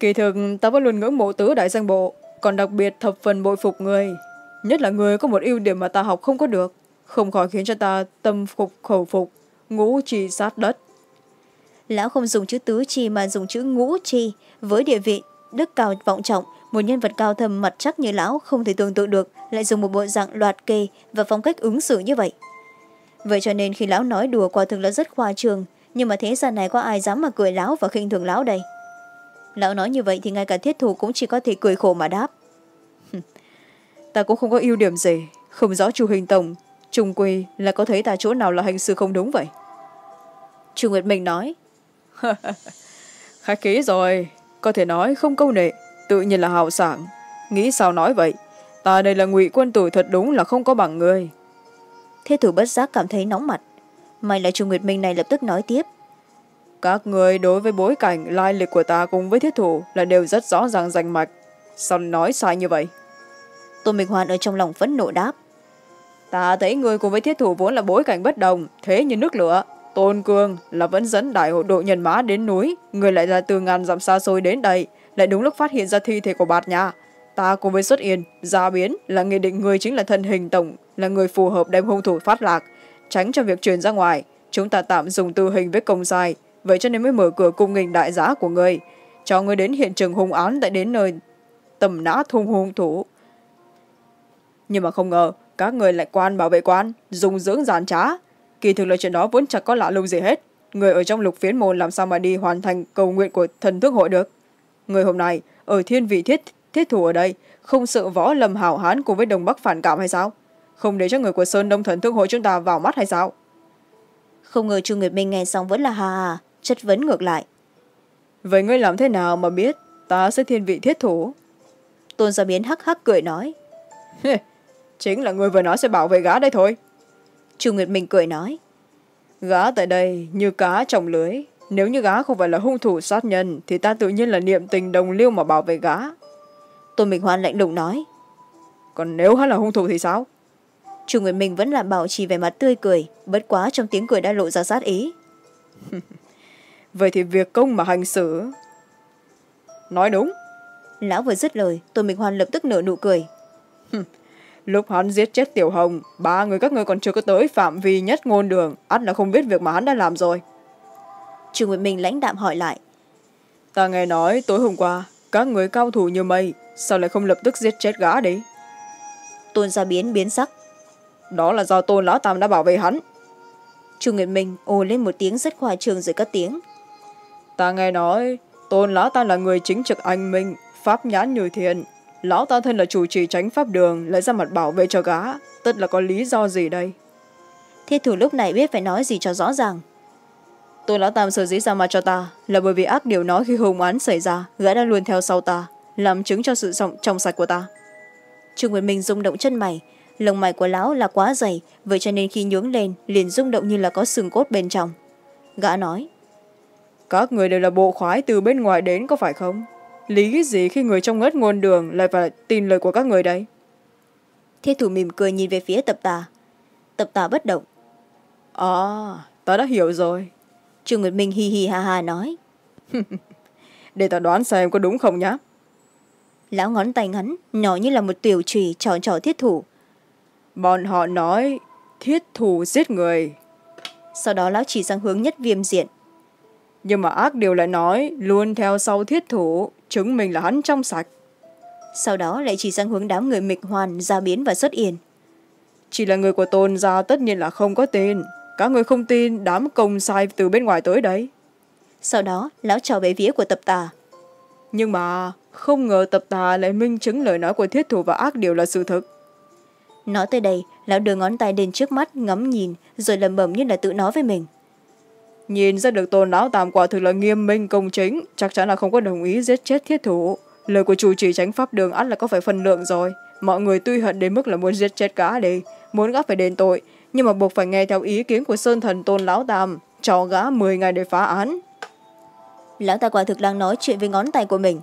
[SPEAKER 2] Kỳ thực ta vẫn luôn ngưỡng mộ tứ đại danh bộ còn đặc biệt thập phần bội phục người. Nhất là người có một ưu điểm mà ta học không có được, không khỏi khiến cho ta tâm phục khẩu phục, ngũ trì sát đất.
[SPEAKER 1] Lão không dùng chữ tứ chi mà dùng chữ ngũ chi với địa vị, đức cao vọng trọng, một nhân vật cao thâm mặt chắc như lão không thể tưởng tượng được, lại dùng một bộ dạng loạt kê và phong cách ứng xử như vậy. Vậy cho nên khi lão nói đùa quả thực là rất khoa trường, nhưng mà thế gian này có ai dám mà cười lão và khinh thường lão đây? Lão nói như vậy thì ngay cả thiết thủ cũng chỉ có thể cười khổ mà đáp
[SPEAKER 2] ta cũng không có ưu điểm gì. Không rõ chu hình tổng trung quy là có thấy ta chỗ nào là hành xử không đúng vậy?
[SPEAKER 1] Chu nguyệt minh nói. <laughs>
[SPEAKER 2] Khách khí rồi. Có thể nói không câu nệ tự nhiên là hào sảng. Nghĩ sao nói vậy? Ta đây là ngụy quân tử thật đúng là không có bằng người.
[SPEAKER 1] Thế thủ bất giác cảm thấy nóng mặt. May là chu nguyệt minh này lập tức nói tiếp.
[SPEAKER 2] Các người đối với bối cảnh lai lịch của ta cùng với thiết thủ là đều rất rõ ràng rành mạch. Sao nói sai như vậy
[SPEAKER 1] tô minh hoàn ở trong lòng phẫn nộ đáp.
[SPEAKER 2] Ta thấy người cùng với thiết thủ vốn là bối cảnh bất đồng, thế như nước lửa, tôn cương là vẫn dẫn đại hộ độ nhân mã đến núi, người lại là từ ngàn dặm xa xôi đến đây, lại đúng lúc phát hiện ra thi thể của bạt nhà ta cùng với xuất yên, gia biến là nghị định người chính là thân hình tổng, là người phù hợp đem hung thủ phát lạc. Tránh cho việc truyền ra ngoài, chúng ta tạm dùng tư hình với công sai, vậy cho nên mới mở cửa cung nghình đại giá của người. Cho người đến hiện trường hung án tại đến nơi tầm nã thung hung thủ nhưng mà không ngờ các người lại quan bảo vệ quan dùng dưỡng giàn trá. Kỳ thực là chuyện đó vốn chẳng có lạ lùng gì hết. Người ở trong lục phiến môn làm sao mà đi hoàn thành cầu nguyện của thần thức hội được? Người hôm nay ở thiên vị thiết thiết thủ ở đây không sợ võ lầm hảo hán cùng với đồng bắc phản cảm hay sao? Không để cho người của sơn đông thần thức hội chúng ta vào mắt hay sao?
[SPEAKER 1] Không ngờ chu nguyệt minh nghe xong vẫn là hà hà chất vấn ngược lại.
[SPEAKER 2] Vậy ngươi làm thế nào mà biết ta sẽ thiên vị thiết thủ?
[SPEAKER 1] Tôn gia biến hắc hắc cười nói
[SPEAKER 2] chính là người vừa nói sẽ bảo vệ gã đây thôi.
[SPEAKER 1] Chu nguyệt minh cười nói.
[SPEAKER 2] Gã tại đây như cá trong lưới. Nếu như gã không phải là hung thủ sát nhân thì ta tự nhiên là niệm tình đồng liêu mà bảo vệ gã.
[SPEAKER 1] Tôn minh hoan lạnh lùng nói.
[SPEAKER 2] Còn nếu hắn là hung thủ thì sao?
[SPEAKER 1] Chu nguyệt minh vẫn là bảo trì vẻ mặt tươi cười bất quá trong tiếng cười đã lộ ra sát ý. <laughs>
[SPEAKER 2] Vậy thì việc công mà hành xử. Nói đúng.
[SPEAKER 1] Lão vừa dứt lời tôn minh hoan lập tức nở nụ cười
[SPEAKER 2] lúc hắn giết chết tiểu hồng ba người các người còn chưa có tới phạm vi nhất ngôn đường ắt là không biết việc mà hắn đã làm rồi.
[SPEAKER 1] Trường nguyệt minh lãnh đạm hỏi lại.
[SPEAKER 2] Ta nghe nói tối hôm qua các người cao thủ như mây sao lại không lập tức giết chết gã đi?
[SPEAKER 1] Tôn gia biến biến sắc.
[SPEAKER 2] Đó là do tôn lão tam đã bảo vệ hắn.
[SPEAKER 1] Chu nguyệt minh ồ lên một tiếng rất khoa trường rồi cất tiếng.
[SPEAKER 2] Ta nghe nói tôn lão tam là người chính trực anh minh pháp nhãn như thiện lão ta thân là chủ trì tránh pháp đường lại ra mặt bảo vệ cho gã. Tất là có lý do gì đây?
[SPEAKER 1] Thiết thủ lúc này biết phải nói gì cho rõ ràng.
[SPEAKER 2] Tôn lão tam sở dĩ ra mặt cho ta là bởi vì ác điều nói khi hùng án xảy ra gã đã luôn theo sau ta làm chứng cho sự trong sạch của ta.
[SPEAKER 1] Trung nguyệt minh rung động chân mày. Lồng mày của lão là quá dày vậy cho nên khi nhướng lên liền rung động như là có xương cốt bên trong. Gã nói
[SPEAKER 2] các người đều là bộ khoái từ bên ngoài đến có phải không lý gì khi người trong ngất ngôn đường lại phải tin lời của các người đây
[SPEAKER 1] thiết thủ mỉm cười nhìn về phía tập tà. Tập tà bất động.
[SPEAKER 2] À ta đã hiểu rồi.
[SPEAKER 1] Trương nguyệt minh hi hi ha ha nói. <laughs>
[SPEAKER 2] Để ta đoán xem có đúng không nhá.
[SPEAKER 1] Lão ngón tay ngắn nhỏ như là một tiểu trùy trò trò thiết thủ.
[SPEAKER 2] Bọn họ nói thiết thủ giết người.
[SPEAKER 1] Sau đó lão chỉ sang hướng nhất viêm diện.
[SPEAKER 2] Nhưng mà ác điều lại nói luôn theo sau thiết thủ chứng minh là hắn trong sạch.
[SPEAKER 1] Sau đó lại chỉ sang hướng đám người mịch hoàn gia biến và xuất yên
[SPEAKER 2] chỉ là người của tôn gia tất nhiên là không có tin. Các người không tin đám công sai từ bên ngoài tới đấy.
[SPEAKER 1] Sau đó lão trò về phía của tập tà.
[SPEAKER 2] Nhưng mà không ngờ tập tà lại minh chứng lời nói của thiết thủ và ác điều là sự thực.
[SPEAKER 1] Nói tới đây lão đưa ngón tay lên trước mắt ngắm nhìn rồi lẩm bẩm như là tự nói với mình
[SPEAKER 2] nhìn ra được tôn lão tàm quả thực là nghiêm minh công chính chắc chắn là không có đồng ý giết chết thiết thủ. Lời của chủ trì tránh pháp đường ắt là có phải phân lượng rồi? Mọi người tuy hận đến mức là muốn giết chết gã đi muốn gã phải đền tội nhưng mà buộc phải nghe theo ý kiến của sơn thần tôn lão tam cho gã m ngày để phá án.
[SPEAKER 1] Lão ta quả thực đang nói chuyện với ngón tay của mình.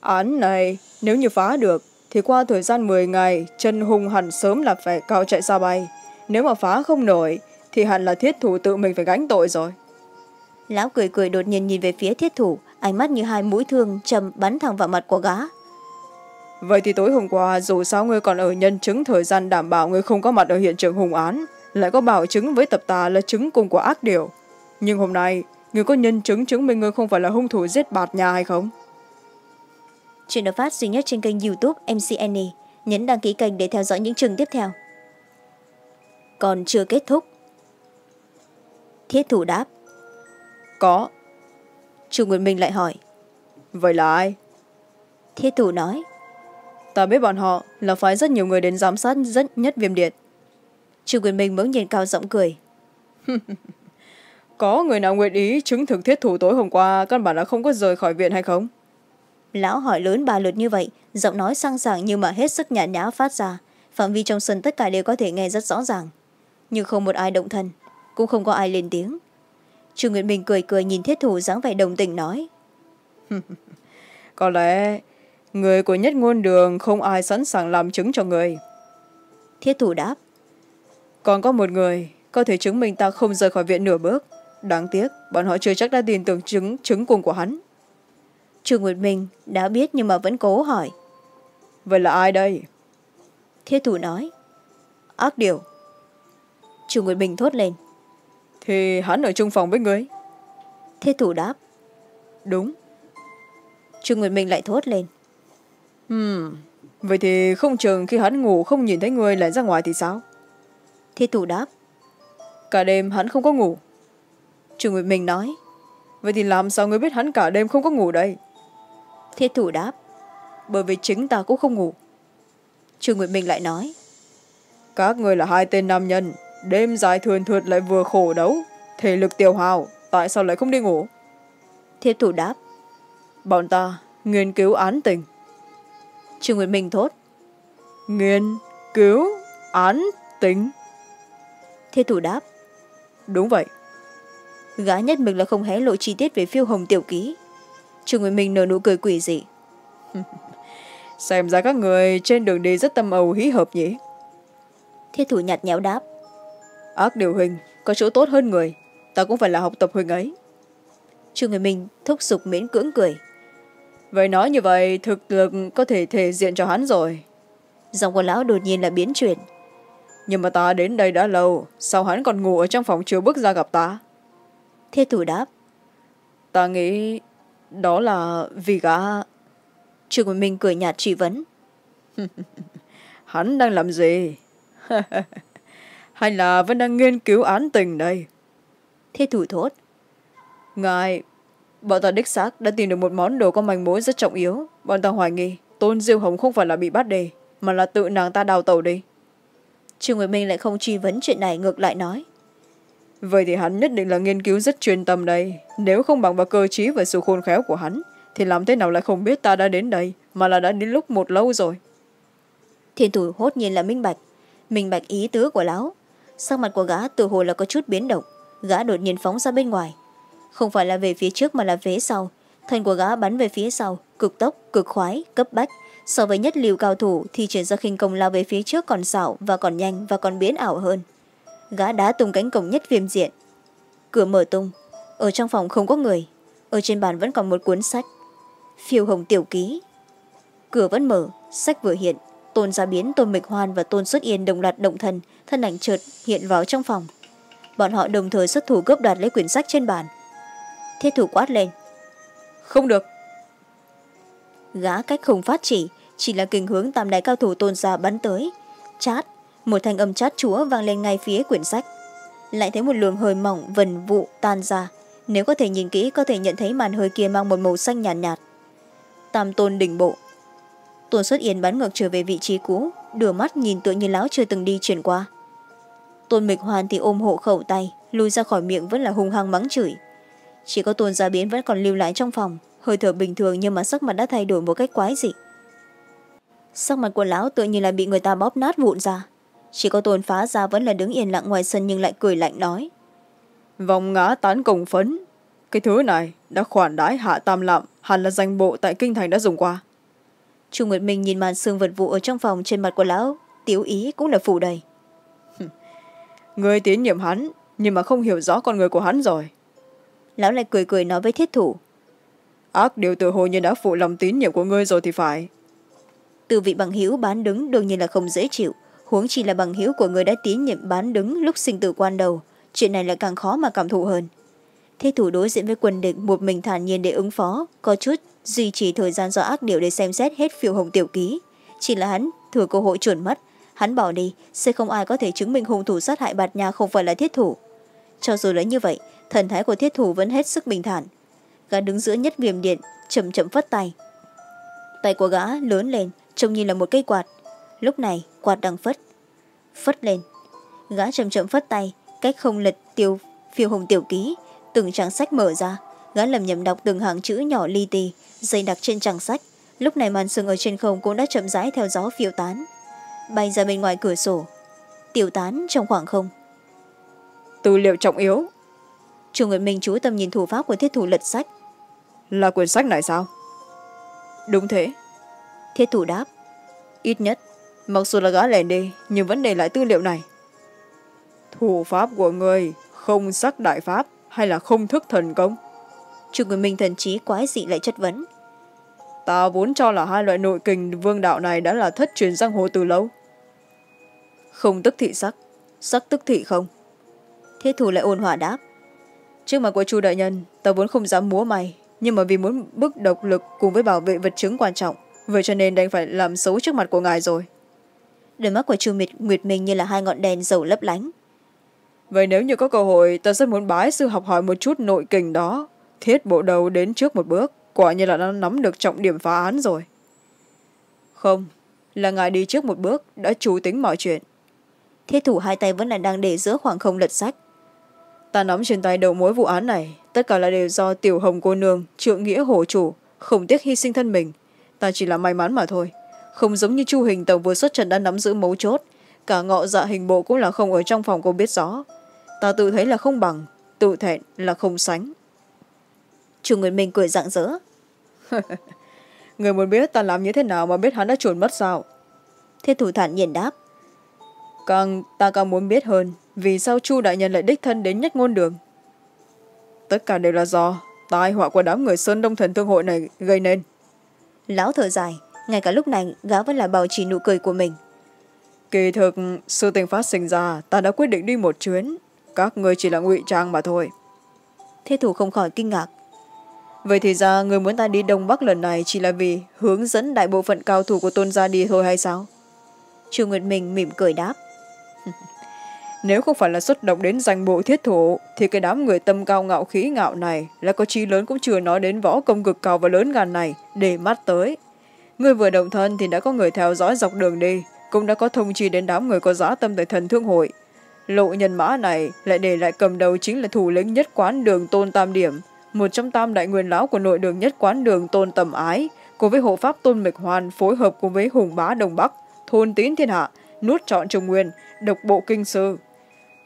[SPEAKER 2] Án này nếu như phá được thì qua thời gian m ngày chân hung hẳn sớm là phải cao chạy xa bay. Nếu mà phá không nổi thì hẳn là thiết thủ tự mình phải gánh tội rồi.
[SPEAKER 1] Lão cười cười đột nhiên nhìn về phía thiết thủ ánh mắt như hai mũi thương chầm bắn thẳng vào mặt của gã.
[SPEAKER 2] Vậy thì tối hôm qua dù sao ngươi còn ở nhân chứng thời gian đảm bảo ngươi không có mặt ở hiện trường hùng án lại có bảo chứng với tập tà là chứng cùng của ác điều. Nhưng hôm nay ngươi có nhân chứng chứng minh ngươi không phải là hung thủ giết bạt nhà hay không?
[SPEAKER 1] Chuyện được phát duy nhất trên kênh youtube mcn nhấn đăng ký kênh để theo dõi những trường tiếp theo. Còn chưa kết thúc thiết thủ đáp.
[SPEAKER 2] Có.
[SPEAKER 1] Chu nguyệt minh lại hỏi.
[SPEAKER 2] Vậy là ai?
[SPEAKER 1] Thiết thủ nói.
[SPEAKER 2] Ta biết bọn họ là phái rất nhiều người đến giám sát rất nhất viêm điện.
[SPEAKER 1] Chu nguyệt minh bỗng nhiên cao giọng cười. <laughs>
[SPEAKER 2] Có người nào nguyện ý chứng thực thiết thủ tối hôm qua căn bản là không có rời khỏi viện hay không?
[SPEAKER 1] Lão hỏi lớn ba lượt như vậy giọng nói sang sảng nhưng mà hết sức nhạt nhã phát ra. Phạm vi trong sân tất cả đều có thể nghe rất rõ ràng. Nhưng không một ai động thân cũng không có ai lên tiếng. Chu nguyệt minh cười cười nhìn thiết thủ dáng vẻ đồng tình nói. <laughs>
[SPEAKER 2] Có lẽ người của nhất ngôn đường không ai sẵn sàng làm chứng cho người.
[SPEAKER 1] Thiết thủ đáp.
[SPEAKER 2] Còn có một người có thể chứng minh ta không rời khỏi viện nửa bước. Đáng tiếc bọn họ chưa chắc đã tin tưởng chứng chứng cùng của hắn.
[SPEAKER 1] Chu nguyệt minh đã biết nhưng mà vẫn cố hỏi.
[SPEAKER 2] Vậy là ai đây?
[SPEAKER 1] Thiết thủ nói. Ác điều. Chu nguyệt minh thốt lên
[SPEAKER 2] thì hắn ở chung phòng với người
[SPEAKER 1] thiết thủ đáp.
[SPEAKER 2] Đúng.
[SPEAKER 1] Chu nguyệt minh lại thốt lên.
[SPEAKER 2] Hmm. vậy thì không chừng khi hắn ngủ không nhìn thấy người lại ra ngoài thì sao?
[SPEAKER 1] Thiết thủ đáp.
[SPEAKER 2] Cả đêm hắn không có ngủ.
[SPEAKER 1] Chu nguyệt minh nói.
[SPEAKER 2] Vậy thì làm sao người biết hắn cả đêm không có ngủ đây?
[SPEAKER 1] Thiết thủ đáp.
[SPEAKER 2] Bởi vì chính ta cũng không ngủ.
[SPEAKER 1] Chu nguyệt minh lại nói.
[SPEAKER 2] Các người là hai tên nam nhân đêm dài thườn thượt lại vừa khổ đấu. Thể lực tiêu hào tại sao lại không đi ngủ?
[SPEAKER 1] Thiết thủ đáp.
[SPEAKER 2] Bọn ta nghiên cứu án tình.
[SPEAKER 1] Chu nguyệt minh thốt.
[SPEAKER 2] Nghiên cứu án tình.
[SPEAKER 1] Thiết thủ đáp.
[SPEAKER 2] Đúng vậy.
[SPEAKER 1] Gã nhất mực là không hé lộ chi tiết về phiêu hồng tiểu ký. Chu nguyệt minh nở nụ cười quỷ dị. <laughs>
[SPEAKER 2] Xem ra các người trên đường đi rất tâm ầu hí hợp nhỉ?
[SPEAKER 1] Thiết thủ nhạt nhẽo đáp
[SPEAKER 2] ác điều huỳnh có chỗ tốt hơn người ta cũng phải là học tập huỳnh ấy.
[SPEAKER 1] Chu người minh thúc giục miễn cưỡng cười.
[SPEAKER 2] Vậy nói như vậy thực lực có thể thể diện cho hắn rồi.
[SPEAKER 1] Dòng của lão đột nhiên là biến chuyển.
[SPEAKER 2] Nhưng mà ta đến đây đã lâu sao hắn còn ngủ ở trong phòng chưa bước ra gặp ta?
[SPEAKER 1] Thiết thủ đáp.
[SPEAKER 2] Ta nghĩ đó là vì gã.
[SPEAKER 1] Chu người minh cười nhạt truy vấn. <laughs>
[SPEAKER 2] Hắn đang làm gì <laughs> hay là vẫn đang nghiên cứu án tình đây?
[SPEAKER 1] Thiết thủ thốt.
[SPEAKER 2] Ngài bọn ta đích xác đã tìm được một món đồ có manh mối rất trọng yếu. Bọn ta hoài nghi tôn diêu hồng không phải là bị bắt đi mà là tự nàng ta đào tàu đi.
[SPEAKER 1] Trương nguyệt minh lại không truy vấn chuyện này ngược lại nói.
[SPEAKER 2] Vậy thì hắn nhất định là nghiên cứu rất chuyên tâm đây. Nếu không bằng vào cơ t và sự khôn khéo của hắn thì làm thế nào lại không biết ta đã đến đây mà là đã đến lúc một lâu rồi?
[SPEAKER 1] Thiên thủ hốt nhiên là minh bạch. Minh bạch ý tứ của lão sắc mặt của gã từ hồ là có chút biến động. Gã đột nhiên phóng ra bên ngoài. Không phải là về phía trước mà là phía sau. Thân của gã bắn về phía sau, cực tốc, cực khoái, cấp bách. So với nhất liều cao thủ thì chuyển ra khinh công lao về phía trước còn xảo và còn nhanh và còn biến ảo hơn. Gã đá tung cánh cổng nhất viêm diện. Cửa mở tung. Ở trong phòng không có người. Ở trên bàn vẫn còn một cuốn sách. Phiêu hồng tiểu ký. Cửa vẫn mở. Sách vừa hiện. Tôn gia biến, tôn mịch hoan và tôn xuất yên đồng loạt động thân thân ảnh chợt hiện vào trong phòng. Bọn họ đồng thời xuất thủ cướp đoạt lấy quyển sách trên bàn. Thiết thủ quát lên.
[SPEAKER 2] Không được.
[SPEAKER 1] Gã cách không phát chỉ chỉ là kình hướng tam đại cao thủ tôn gia bắn tới. Chát một thanh âm chát chúa vang lên ngay phía quyển sách. Lại thấy một luồng hơi mỏng vần vụ tan ra. Nếu có thể nhìn kỹ có thể nhận thấy màn hơi kia mang một màu xanh nhàn nhạt, nhạt. Tam tôn đỉnh bộ. Tôn xuất yên bắn ngược trở về vị trí cũ đưa mắt nhìn tựa như lão chưa từng đi chuyển qua tôn mịch hoàn thì ôm hộ khẩu tay lùi ra khỏi miệng vẫn là hung hăng mắng chửi. Chỉ có tôn gia biến vẫn còn lưu lại trong phòng hơi thở bình thường nhưng mà sắc mặt đã thay đổi một cách quái dị. Sắc mặt của lão tựa như là bị người ta bóp nát vụn ra. Chỉ có tôn phá ra vẫn là đứng yên lặng ngoài sân nhưng lại cười lạnh nói.
[SPEAKER 2] Vòng ngã tán cùng phấn. Cái thứ này đã khoản đái hạ tam lạm hẳn là danh bộ tại kinh thành đã dùng qua.
[SPEAKER 1] Chu nguyệt minh nhìn màn xương vật vụ ở trong phòng trên mặt của lão tiếu ý cũng là phủ đầy
[SPEAKER 2] người tín nhiệm hắn nhưng mà không hiểu rõ con người của hắn rồi.
[SPEAKER 1] Lão lại cười cười nói với thiết thủ.
[SPEAKER 2] Ác điều tự hồ như đã phụ lòng tín nhiệm của ngươi rồi thì phải.
[SPEAKER 1] Từ vị bằng hữu bán đứng đương nhiên là không dễ chịu. Huống chi là bằng hữu của người đã tín nhiệm bán đứng lúc sinh tử quan đầu. Chuyện này lại càng khó mà cảm thụ hơn. Thế thủ đối diện với quân địch một mình thản nhiên để ứng phó có chút duy trì thời gian do ác điệu để xem xét hết phiêu hồng tiểu ký. Chỉ là hắn thừa cơ hội chuẩn mất hắn bỏ đi, sẽ không ai có thể chứng minh hung thủ sát hại bạt nhà không phải là thiết thủ. Cho dù là như vậy, thần thái của thiết thủ vẫn hết sức bình thản. Gã đứng giữa nhất viêm điện, chậm chậm phất tay. Tay của gã lớn lên, trông như là một cây quạt. Lúc này, quạt đang phất. Phất lên. Gã chậm chậm phất tay, cách không lật tiêu phiêu hồng tiểu ký, từng trang sách mở ra. Gã lầm nhầm đọc từng hàng chữ nhỏ li ti, dày đặc trên trang sách. Lúc này màn sương ở trên không cũng đã chậm rãi theo gió phiêu tán bay ra bên ngoài cửa sổ. Tiêu tán trong khoảng không.
[SPEAKER 2] Tư liệu trọng yếu.
[SPEAKER 1] Chu nguyệt minh chú tâm nhìn thủ pháp của thiết thủ lật sách.
[SPEAKER 2] Là quyển sách này sao? Đúng thế.
[SPEAKER 1] Thiết thủ đáp.
[SPEAKER 2] Ít nhất mặc dù là gã lẻn đi nhưng vẫn để lại tư liệu này. Thủ pháp của người không sắc đại pháp hay là không thức thần công?
[SPEAKER 1] Chu nguyệt minh thần trí quái dị lại chất vấn.
[SPEAKER 2] Ta vốn cho là hai loại nội kình vương đạo này đã là thất truyền giang hồ từ lâu không tức thị sắc. Sắc tức thị không?
[SPEAKER 1] Thiết thủ lại ôn hòa đáp.
[SPEAKER 2] Trước mặt của chu đại nhân ta vốn không dám múa mày nhưng mà vì muốn bức độc lực cùng với bảo vệ vật chứng quan trọng vậy cho nên đành phải làm xấu trước mặt của ngài rồi.
[SPEAKER 1] Đôi mắt của chu miệt nguyệt minh như là hai ngọn đèn dầu lấp lánh.
[SPEAKER 2] Vậy nếu như có cơ hội ta rất muốn bái sư học hỏi một chút nội kình đó thiết bộ đầu đến trước một bước quả như là nó nắm được trọng điểm phá án rồi. Không là ngài đi trước một bước đã chủ tính mọi chuyện
[SPEAKER 1] thiết thủ hai tay vẫn là đang để giữa khoảng không lật sách.
[SPEAKER 2] Ta nắm trên tay đầu mối vụ án này tất cả là đều do tiểu hồng cô nương trượng nghĩa hổ chủ không tiếc hy sinh thân mình. Ta chỉ là may mắn mà thôi. Không giống như chu hình tàu vừa xuất trận đã nắm giữ mấu chốt. Cả ngọ dạ hình bộ cũng là không ở trong phòng cô biết rõ. Ta tự thấy là không bằng tự thẹn là không sánh.
[SPEAKER 1] Chu nguyệt minh cười rạng rỡ. <laughs>
[SPEAKER 2] Người muốn biết ta làm như thế nào mà biết hắn đã chuồn mất sao?
[SPEAKER 1] Thiết thủ thản nhiên đáp
[SPEAKER 2] càng ta càng muốn biết hơn vì sao chu đại nhân lại đích thân đến nhất ngôn đường. Tất cả đều là do tai họa của đám người sơn đông thần thương hội này gây nên.
[SPEAKER 1] Lão thở dài ngay cả lúc này gã vẫn là bảo trì nụ cười của mình.
[SPEAKER 2] Kỳ thực sự tình phát sinh ra ta đã quyết định đi một chuyến. Các người chỉ là ngụy trang mà thôi.
[SPEAKER 1] Thế thủ không khỏi kinh ngạc.
[SPEAKER 2] Vậy thì ra người muốn ta đi đông bắc lần này chỉ là vì hướng dẫn đại bộ phận cao thủ của tôn gia đi thôi hay sao?
[SPEAKER 1] Chu nguyệt minh mỉm cười đáp
[SPEAKER 2] nếu không phải là xuất động đến danh bộ thiết thủ thì cái đám người tâm cao ngạo khí ngạo này là có chi lớn cũng chưa nói đến võ công cực cao và lớn ngàn này để mắt tới. Người vừa động thân thì đã có người theo dõi dọc đường đi, cũng đã có thông chi đến đám người có giá tâm tại thần thương hội. Lộ nhân mã này lại để lại cầm đầu chính là thủ lĩnh nhất quán đường tôn tam điểm, một trong tam đại nguyên lão của nội đường nhất quán đường tôn tầm ái, cùng với hộ pháp tôn mịch hoàn phối hợp cùng với hùng bá đông bắc, thôn tín thiên hạ nút chọn trung nguyên, độc bộ kinh sư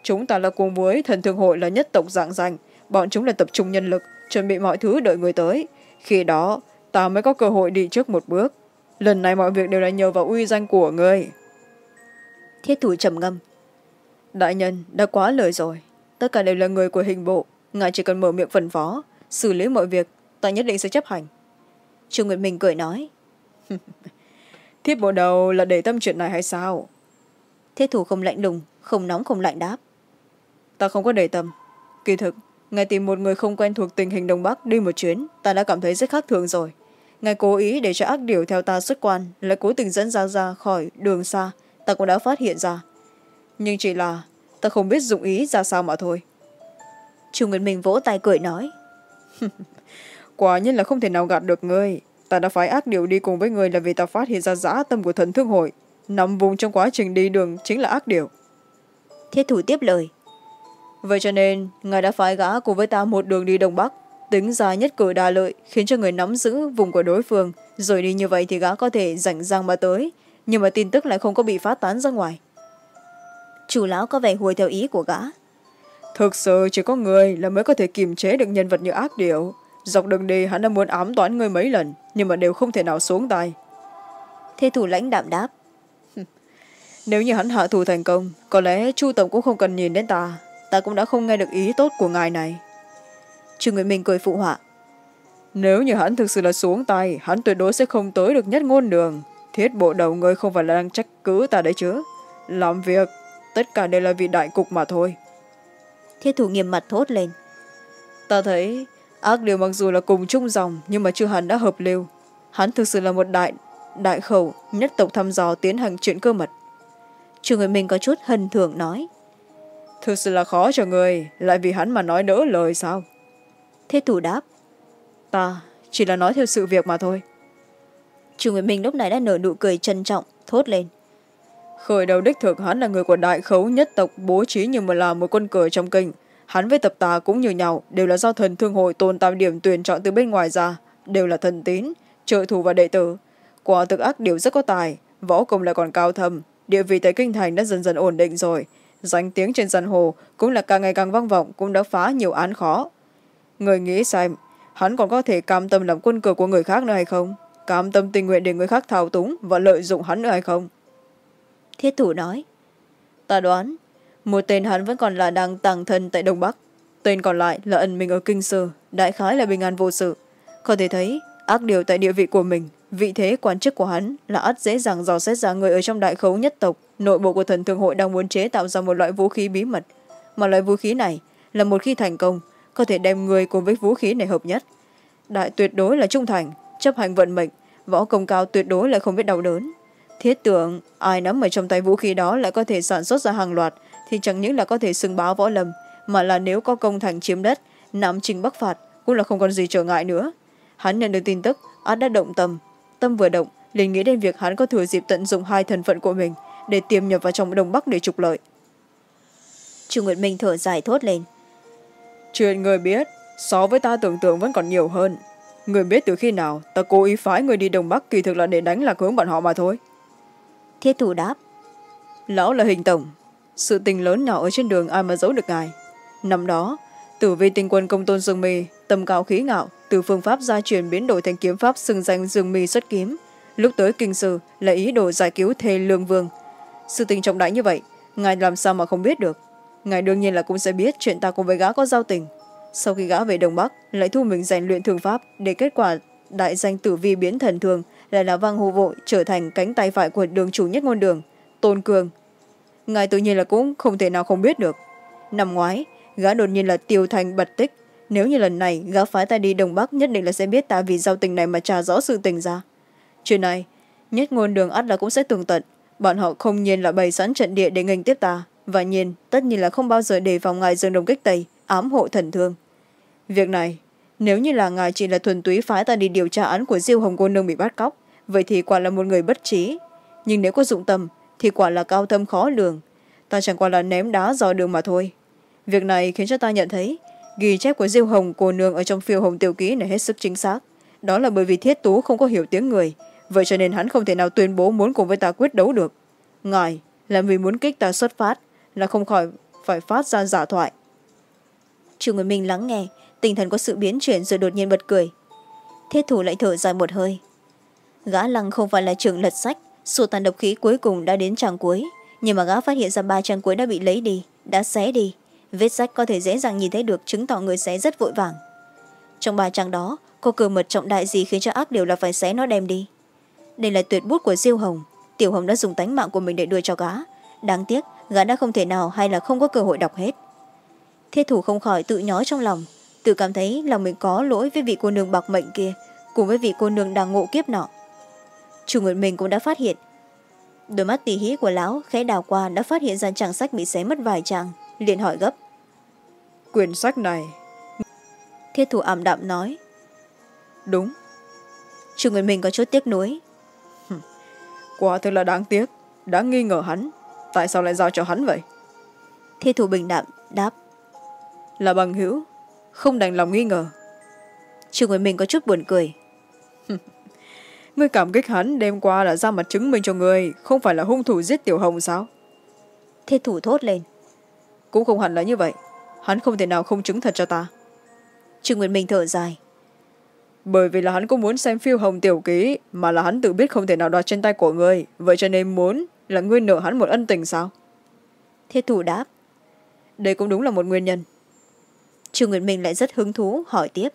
[SPEAKER 2] chúng ta là cùng với thần thương hội là nhất tộc dạng danh. Bọn chúng là tập trung nhân lực chuẩn bị mọi thứ đợi người tới. Khi đó ta mới có cơ hội đi trước một bước.
[SPEAKER 1] Lần này mọi việc đều là nhờ vào uy danh của ngươi.
[SPEAKER 2] Thiết thủ trầm ngâm.
[SPEAKER 1] Đại nhân đã quá lời rồi. Tất cả đều là người của hình bộ. Ngài chỉ cần mở miệng phân phó xử lý mọi việc ta nhất định sẽ chấp hành.
[SPEAKER 2] Trương nguyệt minh cười nói. <laughs>
[SPEAKER 1] Thiết bộ đầu là để tâm chuyện này hay sao?
[SPEAKER 2] Thiết thủ không lạnh lùng không nóng không lạnh đáp
[SPEAKER 1] ta không có để tâm. Kỳ thực ngài tìm một người không quen thuộc tình hình đông bắc đi một chuyến ta đã cảm thấy rất khác thường rồi. Ngài cố ý để cho ác điều theo ta xuất quan lại cố tình dẫn ra ra khỏi đường xa ta cũng đã phát hiện ra. Nhưng chỉ là ta không biết dụng ý ra sao mà thôi.
[SPEAKER 2] Chu nguyệt minh vỗ tay cười nói. <laughs>
[SPEAKER 1] Quả nhiên là không thể nào gạt được ngươi. Ta đã phái ác điều đi cùng với ngươi là vì ta phát hiện ra dã tâm của thần thương hội. Nằm vùng trong quá trình đi đường chính là ác điều
[SPEAKER 2] thiết thủ tiếp lời
[SPEAKER 1] vậy cho nên ngài đã phái gã cùng với ta một đường đi đông bắc. Tính ra nhất cử đa lợi khiến cho người nắm giữ vùng của đối phương. Rồi đi như vậy thì gã có thể rảnh rang mà tới nhưng mà tin tức lại không có bị phát tán ra ngoài.
[SPEAKER 2] Chủ lão có vẻ hùi theo ý của gã.
[SPEAKER 1] Thực sự chỉ có người là mới có thể kiềm chế được nhân vật như ác điệu dọc đường đi hắn đã muốn ám toán ngươi mấy lần nhưng mà đều không thể nào xuống tay.
[SPEAKER 2] Thế thủ lãnh đạm đáp.
[SPEAKER 1] Nếu như hắn hạ thủ thành công có lẽ chu tổng cũng không cần nhìn đến ta ta cũng đã không nghe được ý tốt của ngài này.
[SPEAKER 2] Trương nguyện minh cười phụ họa.
[SPEAKER 1] Nếu như hắn thực sự là xuống tay hắn tuyệt đối sẽ không tới được nhất ngôn đường. Thiết bộ đầu ngươi không phải là đang trách cứ ta đấy chứ? Làm việc tất cả đều là vì đại cục mà thôi.
[SPEAKER 2] Thiết thủ nghiêm mặt thốt lên.
[SPEAKER 1] Ta thấy ác điều mặc dù là cùng chung dòng nhưng mà chưa hẳn đã hợp lưu hắn thực sự là một đại đại khẩu nhất tộc thăm dò tiến hành chuyện cơ mật.
[SPEAKER 2] Trường người mình có chút hân thường nói
[SPEAKER 1] thực sự là khó cho người lại vì hắn mà nói đỡ lời sao?
[SPEAKER 2] Thiết thủ đáp.
[SPEAKER 1] Ta chỉ là nói theo sự việc mà thôi.
[SPEAKER 2] Trường người mình lúc này đã nở nụ cười trân trọng thốt lên.
[SPEAKER 1] Khởi đầu đích thực hắn là người của đại khấu nhất tộc bố trí nhưng mà là một quân cờ trong kinh. Hắn với tập tà cũng như nhau đều là do thần thương hội tồn tam điểm tuyển chọn từ bên ngoài ra đều là thần tín trợ thủ và đệ tử. Quả thực ác điều rất có tài võ công lại còn cao thâm địa vị tại kinh thành đã dần dần ổn định rồi danh tiếng trên giang hồ cũng là càng ngày càng vang vọng, cũng đã phá nhiều án khó. Người nghĩ xem, hắn còn có thể cam tâm làm quân cờ của người khác nữa hay không? Cam tâm tình nguyện để người khác thao túng và lợi dụng hắn nữa hay không?
[SPEAKER 2] Thiết thủ nói,
[SPEAKER 1] ta đoán, một tên hắn vẫn còn là đang tàng thân tại đông bắc. Tên còn lại là ẩn mình ở kinh sư đại khái là bình an vô sự. Có thể thấy, ác điều tại địa vị của mình, vị thế quan chức của hắn là ắt dễ dàng dò xét ra người ở trong đại khấu nhất tộc nội bộ của thần thương hội đang muốn chế tạo ra một loại vũ khí bí mật. Mà loại vũ khí này là một khi thành công, có thể đem người cùng với vũ khí này hợp nhất. Đại tuyệt đối là trung thành, chấp hành vận mệnh, võ công cao tuyệt đối lại không biết đau đớn. Thiết tưởng, ai nắm ở trong tay vũ khí đó lại có thể sản xuất ra hàng loạt, thì chẳng những là có thể xưng báo võ lâm, mà là nếu có công thành chiếm đất, nắm trình bắc phạt, cũng là không còn gì trở ngại nữa. Hắn nhận được tin tức, át đã động tâm. Tâm vừa động, liền nghĩ đến việc hắn có thừa dịp tận dụng hai thần phận của mình để tiềm nhập vào trong đông bắc để trục lợi.
[SPEAKER 2] Chu nguyệt minh thở dài thốt lên.
[SPEAKER 1] Chuyện người biết so với ta tưởng tượng vẫn còn nhiều hơn. Người biết từ khi nào ta cố ý phái người đi đông bắc kỳ thực là để đánh lạc hướng bọn họ mà thôi.
[SPEAKER 2] Thiết thủ đáp.
[SPEAKER 1] Lão là hình tổng sự tình lớn nhỏ ở trên đường ai mà giấu được ngài. Năm đó tử vi tinh quân công tôn dương mi tầm cao khí ngạo từ phương pháp gia truyền biến đổi thành kiếm pháp xưng danh dương mi xuất kiếm. Lúc tới kinh sư là ý đồ giải cứu thề lương vương sự tình trọng đại như vậy, ngài làm sao mà không biết được? Ngài đương nhiên là cũng sẽ biết chuyện ta cùng với gã có giao tình. Sau khi gã về đông bắc, lại thu mình rèn luyện thương pháp để kết quả đại danh tử vi biến thần thường lại là vang hô vội trở thành cánh tay phải của đường chủ nhất ngôn đường, tôn cường. Ngài tự nhiên là cũng không thể nào không biết được. Năm ngoái, gã đột nhiên là tiêu thành bật tích. Nếu như lần này gã phái ta đi đông bắc, nhất định là sẽ biết ta vì giao tình này mà trả rõ sự tình ra. Chuyện này, nhất ngôn đường ắt là cũng sẽ tường tận bọn họ không nhiên là bày sẵn trận địa để nghênh tiếp ta. Và nhiên, tất nhiên là không bao giờ đề phòng ngài dương đồng kích tây, ám hộ thần thương. Việc này, nếu như là ngài chỉ là thuần túy phái ta đi điều tra án của diêu hồng cô nương bị bắt cóc, vậy thì quả là một người bất trí. Nhưng nếu có dụng tâm, thì quả là cao thâm khó lường. Ta chẳng qua là ném đá dò đường mà thôi. Việc này khiến cho ta nhận thấy, ghi chép của diêu hồng cô nương ở trong phiêu hồng tiểu ký này hết sức chính xác. Đó là bởi vì thiết tú không có hiểu tiếng người vậy cho nên hắn không thể nào tuyên bố muốn cùng với ta quyết đấu được. Ngài là vì muốn kích ta xuất phát, là không khỏi phải phát ra giả thoại.
[SPEAKER 2] Trường người minh lắng nghe, tinh thần có sự biến chuyển rồi đột nhiên bật cười. Thiết thủ lại thở dài một hơi.
[SPEAKER 1] Gã lăng không phải là trường lật sách, sổ tàn độc khí cuối cùng đã đến trang cuối. Nhưng mà gã phát hiện ra ba trang cuối đã bị lấy đi, đã xé đi. Vết sách có thể dễ dàng nhìn thấy được, chứng tỏ người xé rất vội vàng. Trong ba trang đó, có cờ mật trọng đại gì khiến cho ác điều là phải xé nó đem đi đây là tuyệt bút của diêu hồng. Tiểu hồng đã dùng tánh mạng của mình để đưa cho gã. Đáng tiếc gã đã không thể nào hay là không có cơ hội đọc hết. Thiết thủ không khỏi tự nhói trong lòng. Tự cảm thấy lòng mình có lỗi với vị cô nương bạc mệnh kia cùng với vị cô nương đang ngộ kiếp nọ. Chủ nguyện mình cũng đã phát hiện. Đôi mắt tỉ hí của lão khẽ đào qua đã phát hiện ra trang sách bị xé mất vài trang liền hỏi gấp.
[SPEAKER 2] Quyển sách này.
[SPEAKER 1] Thiết thủ ảm đạm nói.
[SPEAKER 2] Đúng.
[SPEAKER 1] Chủ nguyện mình có chút tiếc nuối
[SPEAKER 2] quả thực là đáng tiếc. Đã nghi ngờ hắn. Tại sao lại giao cho hắn vậy?
[SPEAKER 1] Thiết thủ bình đạm đáp.
[SPEAKER 2] Là bằng hữu. Không đành lòng nghi ngờ.
[SPEAKER 1] Chủ nguyện mình có chút buồn cười. <laughs>
[SPEAKER 2] Ngươi cảm kích hắn đêm qua là ra mặt chứng minh cho ngươi không phải là hung thủ giết tiểu hồng sao?
[SPEAKER 1] Thiết thủ thốt lên.
[SPEAKER 2] Cũng không hẳn là như vậy. Hắn không thể nào không chứng thật cho ta.
[SPEAKER 1] Trương nguyệt minh thở dài
[SPEAKER 2] bởi vì là hắn cũng muốn xem phiêu hồng tiểu ký mà là hắn tự biết không thể nào đoạt trên tay của ngươi vậy cho nên muốn là ngươi nợ hắn một ân tình sao?
[SPEAKER 1] Thiết thủ đáp.
[SPEAKER 2] Đây cũng đúng là một nguyên nhân.
[SPEAKER 1] Trương nguyệt minh lại rất hứng thú hỏi tiếp.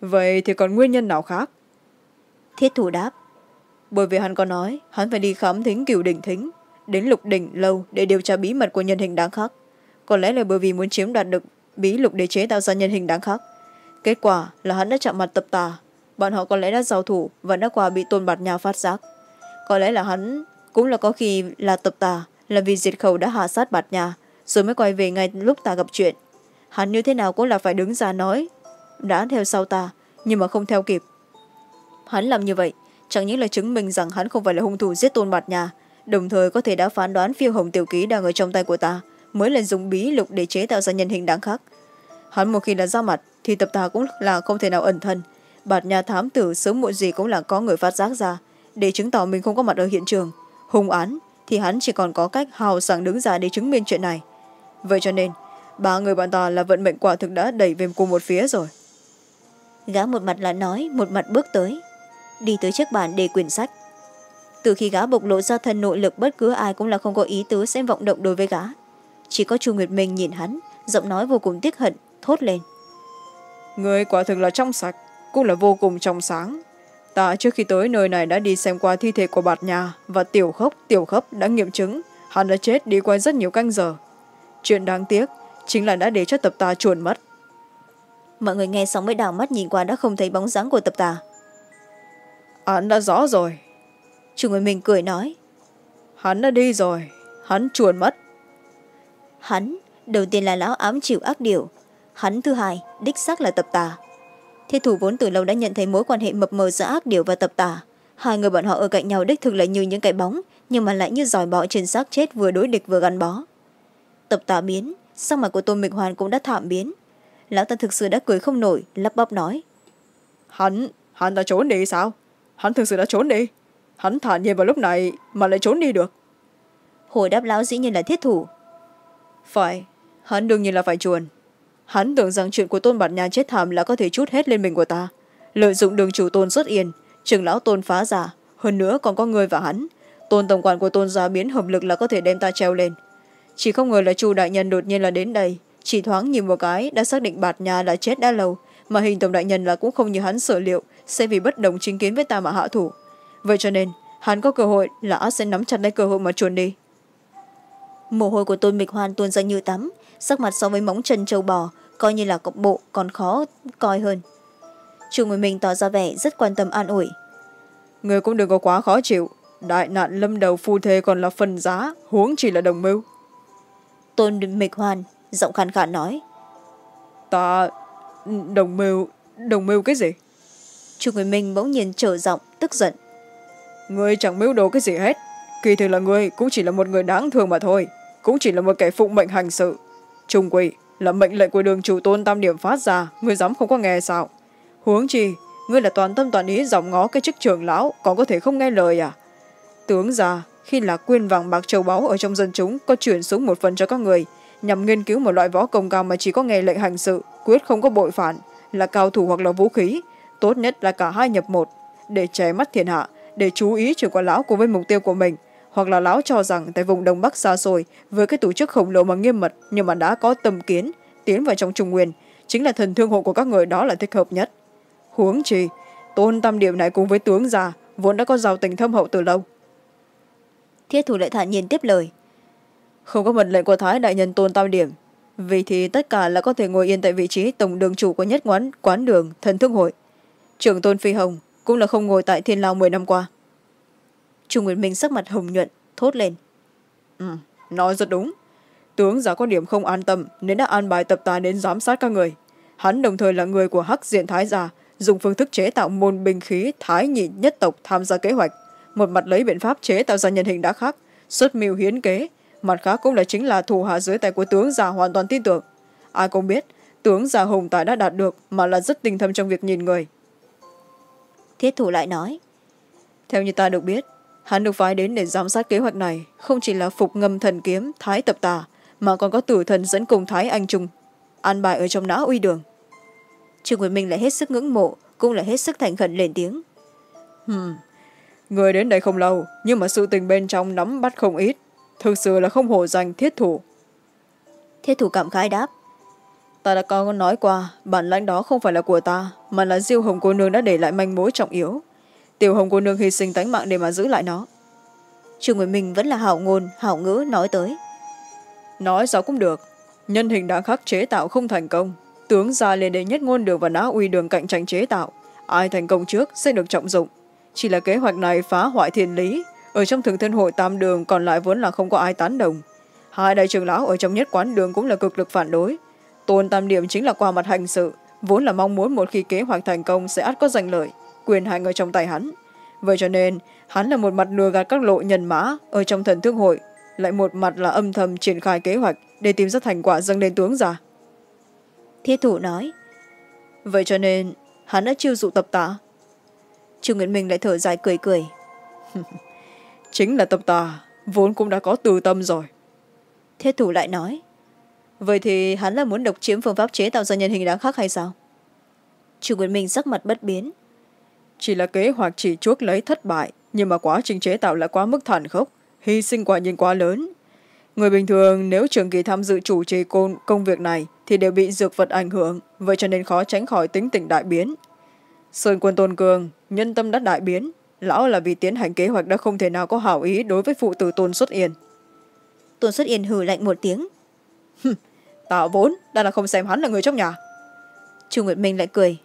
[SPEAKER 2] Vậy thì còn nguyên nhân nào khác?
[SPEAKER 1] Thiết thủ đáp.
[SPEAKER 2] Bởi vì hắn có nói hắn phải đi khám thính cửu đỉnh thính đến lục đỉnh lâu để điều tra bí mật của nhân hình đáng khắc. Có lẽ là bởi vì muốn chiếm đoạt được bí lục để chế tạo ra nhân hình đáng khắc kết quả là hắn đã chạm mặt tập tà. Bọn họ có lẽ đã giao thủ và đã qua bị tôn bạt nhà phát giác. Có lẽ là hắn cũng là có khi là tập tà, là vì diệt khẩu đã hạ sát bạt nhà, rồi mới quay về ngay lúc ta gặp chuyện. Hắn như thế nào cũng là phải đứng ra nói, đã theo sau ta, nhưng mà không theo kịp. Hắn làm như vậy, chẳng những là chứng minh rằng hắn không phải là hung thủ giết tôn bạt nhà, đồng thời có thể đã phán đoán phiêu hồng tiểu ký đang ở trong tay của ta, mới là dùng bí lục để chế tạo ra nhân hình đáng khắc hắn một khi là ra mặt, thì tập tà cũng là không thể nào ẩn thân. Bạt nhà thám tử sớm muộn gì cũng là có người phát giác ra, để chứng tỏ mình không có mặt ở hiện trường. Hung án thì hắn chỉ còn có cách hào sảng đứng ra để chứng minh chuyện này. Vậy cho nên, ba người bạn ta là vận mệnh quả thực đã đẩy về cùng một phía rồi.
[SPEAKER 1] Gã một mặt là nói, một mặt bước tới. Đi tới chiếc bàn để quyển sách. Từ khi gã bộc lộ ra thân nội lực, bất cứ ai cũng là không có ý tứ sẽ vọng động đối với gã. Chỉ có chu nguyệt minh nhìn hắn, giọng nói vô cùng tiếc hận thốt lên.
[SPEAKER 2] Người quả thực là trong sạch cũng là vô cùng trong sáng. Ta trước khi tới nơi này đã đi xem qua thi thể của bạt nhà và tiểu khốc tiểu khốc đã nghiệm chứng. Hắn đã chết đi qua rất nhiều canh giờ. Chuyện đáng tiếc chính là đã để cho tập ta chuồn mất.
[SPEAKER 1] Mọi người nghe xong mới đảo mắt nhìn qua đã không thấy bóng dáng của tập tà
[SPEAKER 2] hắn đã rõ rồi.
[SPEAKER 1] Chủ người mình cười nói.
[SPEAKER 2] Hắn đã đi rồi. Hắn chuồn mất.
[SPEAKER 1] Hắn đầu tiên là lão ám chịu ác điều hắn thứ hai đích xác là tập tà. Thiết thủ vốn từ lâu đã nhận thấy mối quan hệ mập mờ giữa ác điều và tập tà. Hai người bọn họ ở cạnh nhau đích thực lại như những cái bóng nhưng mà lại như giỏi bọ trên xác chết vừa đối địch vừa gắn bó. Tập tà biến sắc mặt của tôn mịch hoàn cũng đã thảm biến. Lão ta thực sự đã cười không nổi lắp bắp nói.
[SPEAKER 2] Hắn hắn đã trốn đi sao? Hắn thực sự đã trốn đi? Hắn thản nhiên vào lúc này mà lại trốn đi được.
[SPEAKER 1] Hồi đáp lão dĩ nhiên là thiết thủ.
[SPEAKER 2] Phải hắn đương nhiên là phải chuồn hắn tưởng rằng chuyện của tôn bạt nhà chết thảm là có thể chút hết lên mình của ta. Lợi dụng đường chủ tôn xuất yên trường lão tôn phá giả, hơn nữa còn có người và hắn. Tôn tổng quản của tôn gia biến hợp lực là có thể đem ta treo lên. Chỉ không ngờ là chu đại nhân đột nhiên là đến đây, chỉ thoáng nhìn một cái đã xác định bạt nhà là chết đã lâu, mà hình tổng đại nhân là cũng không như hắn sở liệu, sẽ vì bất đồng chính kiến với ta mà hạ thủ. Vậy cho nên, hắn có cơ hội là sẽ nắm chặt lấy cơ hội mà chuồn đi.
[SPEAKER 1] Mồ hôi của tôn mịch hoan tuôn ra như tắm sắc mặt so với móng chân trâu bò coi như là cọc bộ còn khó coi hơn. Chu người mình tỏ ra vẻ rất quan tâm an ủi.
[SPEAKER 2] Người cũng đừng có quá khó chịu. Đại nạn lâm đầu phu thê còn là phần giá huống chỉ là đồng mưu.
[SPEAKER 1] Tôn mịch hoan giọng khàn khàn nói.
[SPEAKER 2] Ta đồng mưu đồng mưu cái gì?
[SPEAKER 1] Chu người minh bỗng nhiên trở giọng tức giận.
[SPEAKER 2] Người chẳng mưu đồ cái gì hết. Kỳ thực là người cũng chỉ là một người đáng thương mà thôi. Cũng chỉ là một kẻ phụng mệnh hành sự trung quỷ là mệnh lệnh của đường chủ tôn tam điểm phát ra, người dám không có nghe sao? Huống chi, ngươi là toàn tâm toàn ý dòng ngó cái chức trưởng lão, còn có thể không nghe lời à? Tướng già, khi là quyên vàng bạc châu báu ở trong dân chúng, có chuyển xuống một phần cho các người, nhằm nghiên cứu một loại võ công cao mà chỉ có nghe lệnh hành sự, quyết không có bội phản, là cao thủ hoặc là vũ khí, tốt nhất là cả hai nhập một,
[SPEAKER 1] để che mắt thiên hạ, để chú ý chỉ qua lão cùng với mục tiêu của mình hoặc là lão cho rằng tại vùng đông bắc xa xôi với cái tổ chức khổng lồ mà nghiêm mật nhưng mà đã có tâm kiến tiến vào trong trung nguyên chính là thần thương hộ của các người đó là thích hợp nhất. Huống chi tôn tam điểm này cùng với tướng già vốn đã có giao tình thâm hậu từ lâu.
[SPEAKER 3] Thiết thủ lại thản nhiên tiếp lời.
[SPEAKER 1] Không có mệnh lệnh của thái đại nhân tôn tam điểm vì thì tất cả là có thể ngồi yên tại vị trí tổng đường chủ của nhất quán quán đường thần thương hội. Trưởng tôn phi hồng cũng là không ngồi tại thiên lao m năm qua
[SPEAKER 3] trung nguyệt minh sắc mặt hồng nhuận thốt lên.
[SPEAKER 1] Ừ, nói rất đúng. Tướng giả có điểm không an tâm nên đã an bài tập tài đến giám sát các người. Hắn đồng thời là người của hắc diện thái gia dùng phương thức chế tạo môn binh khí thái nhị nhất tộc tham gia kế hoạch. Một mặt lấy biện pháp chế tạo ra nhân hình đã khác xuất mưu hiến kế. Mặt khác cũng là chính là thủ hạ dưới tay của tướng già hoàn toàn tin tưởng. Ai cũng biết tướng già hùng tài đã đạt được mà là rất tinh thâm trong việc nhìn người.
[SPEAKER 3] Thiết thủ lại nói.
[SPEAKER 1] Theo như ta được biết hắn được phái đến để giám sát kế hoạch này không chỉ là phục ngâm thần kiếm thái tập tà mà còn có tử thần dẫn cùng thái anh trung an bài ở trong não uy đường.
[SPEAKER 3] Trương nguyệt minh lại hết sức ngưỡng mộ cũng là hết sức thành khẩn lên tiếng.
[SPEAKER 1] Hmm. người đến đây không lâu nhưng mà sự tình bên trong nắm bắt không ít thực sự là không hổ danh thiết thủ.
[SPEAKER 3] Thiết thủ cảm khái đáp.
[SPEAKER 1] Ta đã có nói qua bản lãnh đó không phải là của ta mà là diêu hồng cô nương đã để lại manh mối trọng yếu tiểu hồng cô nương hy sinh tánh mạng để mà giữ lại nó.
[SPEAKER 3] Trương nguyệt minh vẫn là hảo ngôn, hảo ngữ nói tới.
[SPEAKER 1] Nói sao cũng được, nhân hình đã khắc chế tạo không thành công. Tướng ra lên đệ nhất ngôn đường và nã uy đường cạnh tranh chế tạo. Ai thành công trước sẽ được trọng dụng. Chỉ là kế hoạch này phá hoại thiên lý. Ở trong thường thân hội tam đường còn lại vốn là không có ai tán đồng. Hai đại trưởng lão ở trong nhất quán đường cũng là cực lực phản đối. Tôn tam điểm chính là qua mặt hành sự, vốn là mong muốn một khi kế hoạch thành công sẽ ắt có giành lợi quyền hành ở trong tay hắn. Vậy cho nên hắn là một mặt lừa gạt các lộ nhân mã ở trong thần thương hội lại một mặt là âm thầm triển khai kế hoạch để tìm ra thành quả dâng lên tướng ra
[SPEAKER 3] thiết thủ nói.
[SPEAKER 1] Vậy cho nên hắn đã chiêu dụ tập tả
[SPEAKER 3] trương nguyễn minh lại thở dài cười cười. <laughs>
[SPEAKER 1] Chính là tập tà vốn cũng đã có từ tâm rồi.
[SPEAKER 3] Thiết thủ lại nói.
[SPEAKER 1] Vậy thì hắn là muốn độc chiếm phương pháp chế tạo ra nhân hình đáng khác hay sao?
[SPEAKER 3] Trương nguyễn minh sắc mặt bất biến
[SPEAKER 1] chỉ là kế hoạch chỉ chuốc lấy thất bại nhưng mà quá trình chế tạo lại quá mức thản khốc hy sinh quả nhiên quá lớn. Người bình thường nếu trường kỳ tham dự chủ trì công việc này thì đều bị dược vật ảnh hưởng vậy cho nên khó tránh khỏi tính tình đại biến. Sơn quân tôn cường nhân tâm đã đại biến lão là vì tiến hành kế hoạch đã không thể nào có hảo ý đối với phụ tử tôn xuất yên.
[SPEAKER 3] Tôn xuất yên hừ lạnh một tiếng.
[SPEAKER 1] Tạo vốn đã là không xem hắn là người trong nhà.
[SPEAKER 3] Chu nguyệt minh lại cười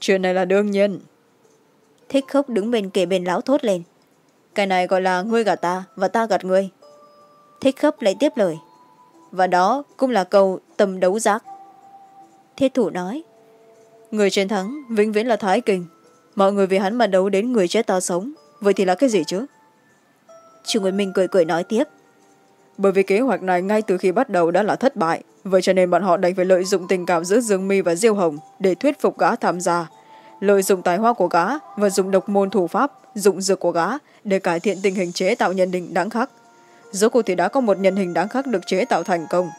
[SPEAKER 1] chuyện này là đương nhiên.
[SPEAKER 3] Thích khóc đứng bên kề bên lão thốt lên.
[SPEAKER 1] Cái này gọi là ngươi gạt ta và ta gạt ngươi.
[SPEAKER 3] Thích khấp lại tiếp lời.
[SPEAKER 1] Và đó cũng là câu tâm đấu giác.
[SPEAKER 3] Thiết thủ nói
[SPEAKER 1] người chiến thắng vĩnh viễn là thái kinh. Mọi người vì hắn mà đấu đến người chết ta sống. Vậy thì là cái gì chứ?
[SPEAKER 3] Chu nguyệt minh cười cười nói tiếp
[SPEAKER 1] bởi vì kế hoạch này ngay từ khi bắt đầu đã là thất bại. Vậy cho nên bọn họ đành phải lợi dụng tình cảm giữa dương mi và diêu hồng để thuyết phục gã tham gia. Lợi dụng tài hoa của gã và dùng độc môn thủ pháp dụng dược của gã để cải thiện tình hình chế tạo nhân hình đáng khắc. Rốt cuộc thì đã có một nhân hình đáng khắc được chế tạo thành công.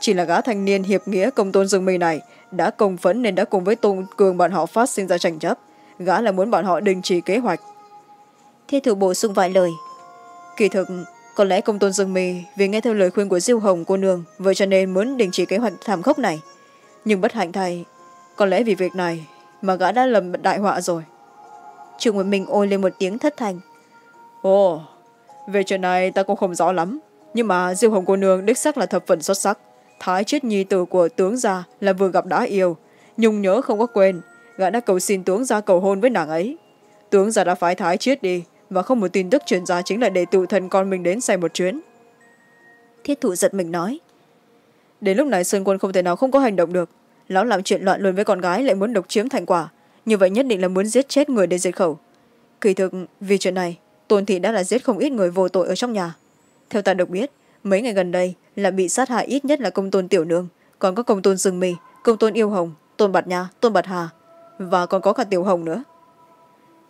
[SPEAKER 1] Chỉ là gã thanh niên hiệp nghĩa công tôn dương mi này đã công phấn nên đã cùng với tôn cường bọn họ phát sinh ra tranh chấp. Gã là muốn bọn họ đình chỉ kế hoạch.
[SPEAKER 3] Thế thủ bổ sung vài lời.
[SPEAKER 1] Kỳ thực có lẽ công tôn dương mi vì nghe theo lời khuyên của diêu hồng cô nương, vậy cho nên muốn đình chỉ kế hoạch thảm khốc này. Nhưng bất hạnh thay, có lẽ vì việc này mà gã đã lầm đại họa rồi.
[SPEAKER 3] Trương nguyệt minh ôi lên một tiếng thất thành
[SPEAKER 1] ồ, về chuyện này ta cũng không rõ lắm, nhưng mà diêu hồng cô nương đích sắc là thập phần xuất sắc. Thái chết nhi tử của tướng gia là vừa gặp đã yêu nhung nhớ không có quên, gã đã cầu xin tướng gia cầu hôn với nàng ấy. Tướng gia đã phái thái chết đi và không một tin tức truyền ra chính là để tự thân con mình đến xem một chuyến.
[SPEAKER 3] Thiết thụ giật mình nói.
[SPEAKER 1] Đến lúc này sơn quân không thể nào không có hành động được. Lão làm chuyện loạn luôn với con gái lại muốn độc chiếm thành quả. Như vậy nhất định là muốn giết chết người để diệt khẩu. Kỳ thực vì chuyện này tôn thị đã là giết không ít người vô tội ở trong nhà. Theo ta được biết mấy ngày gần đây là bị sát hại ít nhất là công tôn tiểu nương còn có công tôn sừng mì công tôn yêu hồng tôn bạt nha tôn bạt hà và còn có cả tiểu hồng nữa.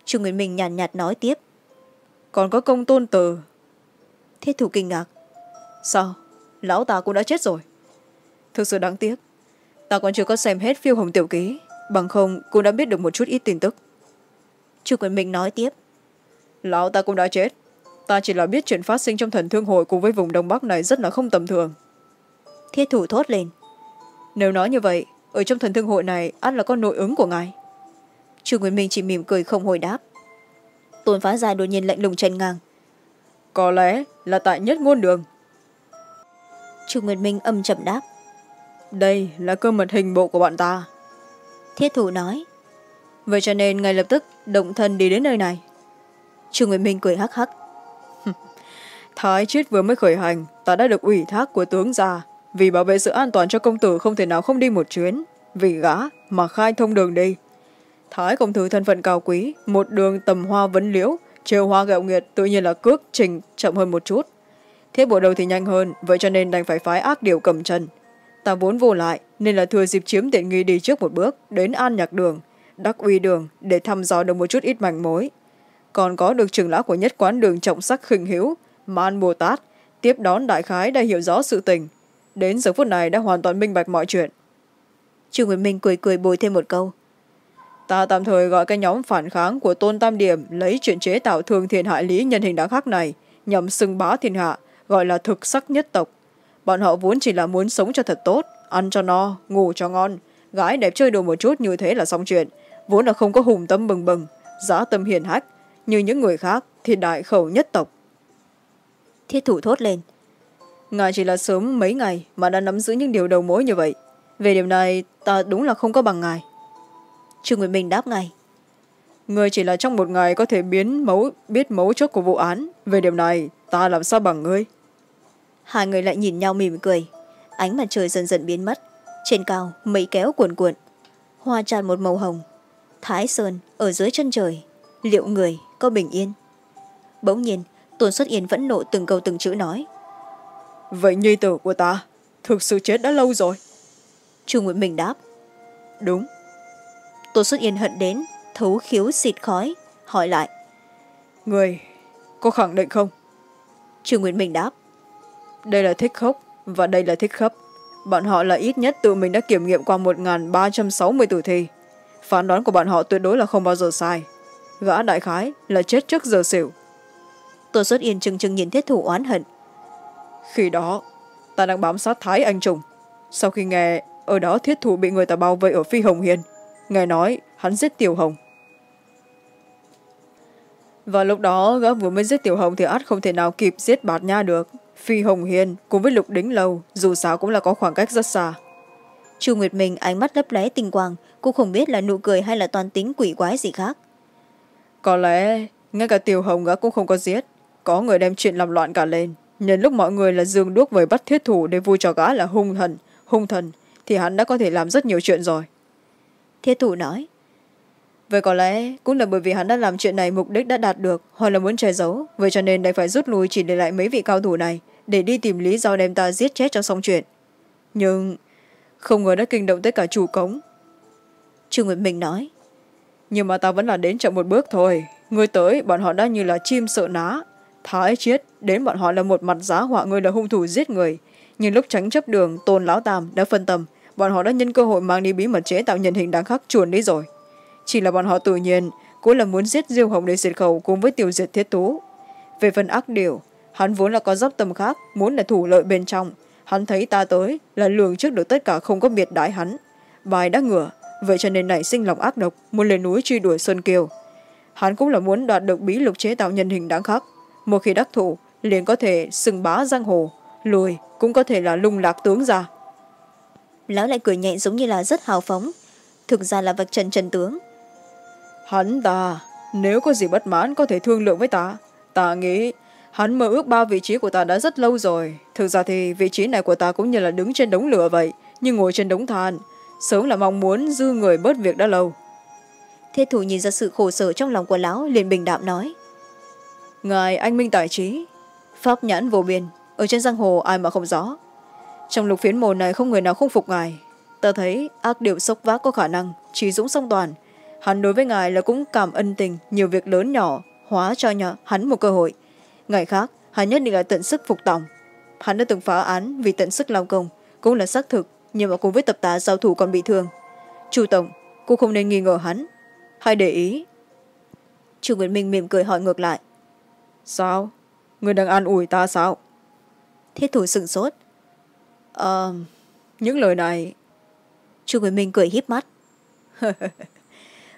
[SPEAKER 3] Trung nguyễn minh nhàn nhạt, nhạt nói tiếp
[SPEAKER 1] còn có công tôn từ
[SPEAKER 3] thiết thủ kinh ngạc.
[SPEAKER 1] Sao? Lão ta cũng đã chết rồi. Thực sự đáng tiếc. Ta còn chưa có xem hết phiêu hồng tiểu ký. Bằng không, cũng đã biết được một chút ít tin tức.
[SPEAKER 4] Chu quyền minh nói tiếp.
[SPEAKER 1] Lão ta cũng đã chết. Ta chỉ là biết chuyện phát sinh trong thần thương hội cùng với vùng đông bắc này rất là không tầm thường.
[SPEAKER 4] Thiết thủ thốt lên.
[SPEAKER 1] Nếu nói như vậy, ở trong thần thương hội này, ắt là con nội ứng của ngài.
[SPEAKER 4] Chu quyền minh chỉ mỉm cười không hồi đáp tôn phá dài đột nhiên lạnh lùng chân ngang.
[SPEAKER 1] Có lẽ là tại nhất ngôn đường.
[SPEAKER 4] Chu nguyệt minh âm chậm đáp.
[SPEAKER 1] Đây là cơ mật hình bộ của bọn ta.
[SPEAKER 4] Thiết thủ nói.
[SPEAKER 1] Vậy cho nên ngay lập tức động thân đi đến nơi này.
[SPEAKER 4] Chu nguyệt minh cười hắc hắc. <laughs>
[SPEAKER 1] Thái chiết vừa mới khởi hành ta đã được ủy thác của tướng già. Vì bảo vệ sự an toàn cho công tử không thể nào không đi một chuyến. Vì gã mà khai thông đường đi thái công thư thân phận cao quý, một đường tầm hoa vấn liễu, trêu hoa gạo nghiệt tự nhiên là cước trình chậm hơn một chút. Thiết bộ đầu thì nhanh hơn, vậy cho nên đành phải phái ác điều cầm chân ta vốn vô lại, nên là thừa dịp chiếm tiện nghi đi trước một bước, đến an nhạc đường, đắc uy đường để thăm dò được một chút ít mảnh mối. Còn có được trưởng lão của nhất quán đường trọng sắc khinh hữu, man bồ tát, tiếp đón đại khái đã hiểu rõ sự tình. Đến giờ phút này đã hoàn toàn minh bạch mọi chuyện.
[SPEAKER 4] Trương nguyệt minh cười cười bồi thêm một câu
[SPEAKER 1] ta tạm thời gọi cái nhóm phản kháng của tôn tam điểm lấy chuyện chế tạo thương thiền hại lý nhân hình đáng khắc này nhằm xưng bá thiên hạ gọi là thực sắc nhất tộc. Bọn họ vốn chỉ là muốn sống cho thật tốt ăn cho no ngủ cho ngon gái đẹp chơi đùa một chút như thế là xong chuyện vốn là không có hùng tâm bừng bừng giá tâm hiền hách như những người khác thì đại khẩu nhất tộc.
[SPEAKER 4] Thiết thủ thốt lên.
[SPEAKER 1] Ngài chỉ là sớm mấy ngày mà đã nắm giữ những điều đầu mối như vậy. Về điểm này ta đúng là không có bằng ngài
[SPEAKER 4] trương nguyệt minh đáp ngay.
[SPEAKER 1] Người chỉ là trong một ngày có thể biến mấu biết mấu chốt của vụ án. Về điểm này ta làm sao bằng ngươi?
[SPEAKER 4] Hai người lại nhìn nhau mỉm cười. Ánh mặt trời dần dần biến mất. Trên cao mây kéo cuồn cuộn. Hoa tràn một màu hồng. Thái sơn ở dưới chân trời. Liệu người có bình yên? Bỗng nhiên tôn xuất yên vẫn nộ từng câu từng chữ nói.
[SPEAKER 1] Vậy nhi tử của ta thực sự chết đã lâu rồi.
[SPEAKER 4] Chu nguyện mình đáp.
[SPEAKER 1] Đúng
[SPEAKER 4] tôn xuất yên hận đến thấu khiếu xịt khói hỏi lại.
[SPEAKER 1] Người có khẳng định không?
[SPEAKER 4] Chu nguyện mình đáp.
[SPEAKER 1] Đây là thích khốc và đây là thích khấp. Bọn họ là ít nhất tự mình đã kiểm nghiệm qua một ba trăm sáu mươi tử thi. Phán đoán của bọn họ tuyệt đối là không bao giờ sai. Gã đại khái là chết trước giờ xỉu.
[SPEAKER 4] Tôi xuất yên chừng chừng nhìn thiết thủ oán hận.
[SPEAKER 1] Khi đó ta đang bám sát thái anh trùng. Sau khi nghe ở đó thiết thủ bị người ta bao vây ở phi hồng hiền nghe nói hắn giết tiểu hồng. Và lúc đó gã vừa mới giết tiểu hồng thì ắt không thể nào kịp giết bạt nha được. Phi hồng hiền cùng với lục đính lâu dù sao cũng là có khoảng cách rất xa.
[SPEAKER 4] Chu nguyệt mình ánh mắt lấp lóe tinh quang cũng không biết là nụ cười hay là toàn tính quỷ quái gì khác.
[SPEAKER 1] Có lẽ ngay cả tiểu hồng gã cũng không có giết. Có người đem chuyện làm loạn cả lên nhân lúc mọi người là dương đuốc với bắt thiết thủ để vui cho gã là hung thần hung thần thì hắn đã có thể làm rất nhiều chuyện rồi
[SPEAKER 4] thiết thủ nói.
[SPEAKER 1] Vậy có lẽ cũng là bởi vì hắn đã làm chuyện này mục đích đã đạt được hoặc là muốn che giấu vậy cho nên đành phải rút lui chỉ để lại mấy vị cao thủ này để đi tìm lý do đem ta giết chết cho xong chuyện. Nhưng không ngờ đã kinh động tới cả chủ cống.
[SPEAKER 4] Trương nguyệt minh nói.
[SPEAKER 1] Nhưng mà ta vẫn là đến chậm một bước thôi. Người tới bọn họ đã như là chim sợ ná. Thái chiết đến bọn họ là một mặt giá họa người là hung thủ giết người. Nhưng lúc tránh chấp đường tôn lão tam đã phân tâm bọn họ đã nhân cơ hội mang đi bí mật chế tạo nhân hình đáng khắc chuồn đi rồi. Chỉ là bọn họ tự nhiên, cũng là muốn giết diêu hồng để diệt khẩu cùng với tiêu diệt thiết tú. Về phần ác điều hắn vốn là có dốc tâm khác, muốn là thủ lợi bên trong. Hắn thấy ta tới là lường trước được tất cả không có biệt đãi hắn. Bài đã ngửa, vậy cho nên nảy sinh lòng ác độc, muốn lên núi truy đuổi sơn kiều. Hắn cũng là muốn đoạt được bí lục chế tạo nhân hình đáng khắc. Một khi đắc thủ, liền có thể sừng bá giang hồ. Lùi, cũng có thể là lung lạc tướng ra
[SPEAKER 4] lão lại cười nhẹ giống như là rất hào phóng. Thực ra là vạch trần trần tướng.
[SPEAKER 1] Hắn ta nếu có gì bất mãn có thể thương lượng với ta. Ta nghĩ hắn mơ ước ba vị trí của ta đã rất lâu rồi. Thực ra thì vị trí này của ta cũng như là đứng trên đống lửa vậy như ngồi trên đống than sớm là mong muốn dư người bớt việc đã lâu.
[SPEAKER 4] Thiết thủ nhìn ra sự khổ sở trong lòng của lão liền bình đạm nói.
[SPEAKER 1] Ngài anh minh tài trí pháp nhãn vô biên ở trên giang hồ ai mà không rõ trong lục phiến môn này không người nào không phục ngài, ta thấy ác điệu sốc vác có khả năng trí dũng song toàn. Hắn đối với ngài là cũng cảm ân tình, nhiều việc lớn nhỏ, hóa cho nhà hắn một cơ hội. Ngày khác, hắn nhất định là tận sức phục tòng. Hắn đã từng phá án vì tận sức lao công, cũng là xác thực, nhưng mà cùng với tập tá giao thủ còn bị thương. Chủ tổng, cô không nên nghi ngờ hắn. Hãy để ý. Chu nguyễn minh mỉm cười hỏi ngược lại.
[SPEAKER 2] Sao? Người đang an ủi ta sao?
[SPEAKER 1] Thiết thủ sửng sốt
[SPEAKER 2] ờ những lời này,
[SPEAKER 1] chu người minh cười híp mắt. <laughs>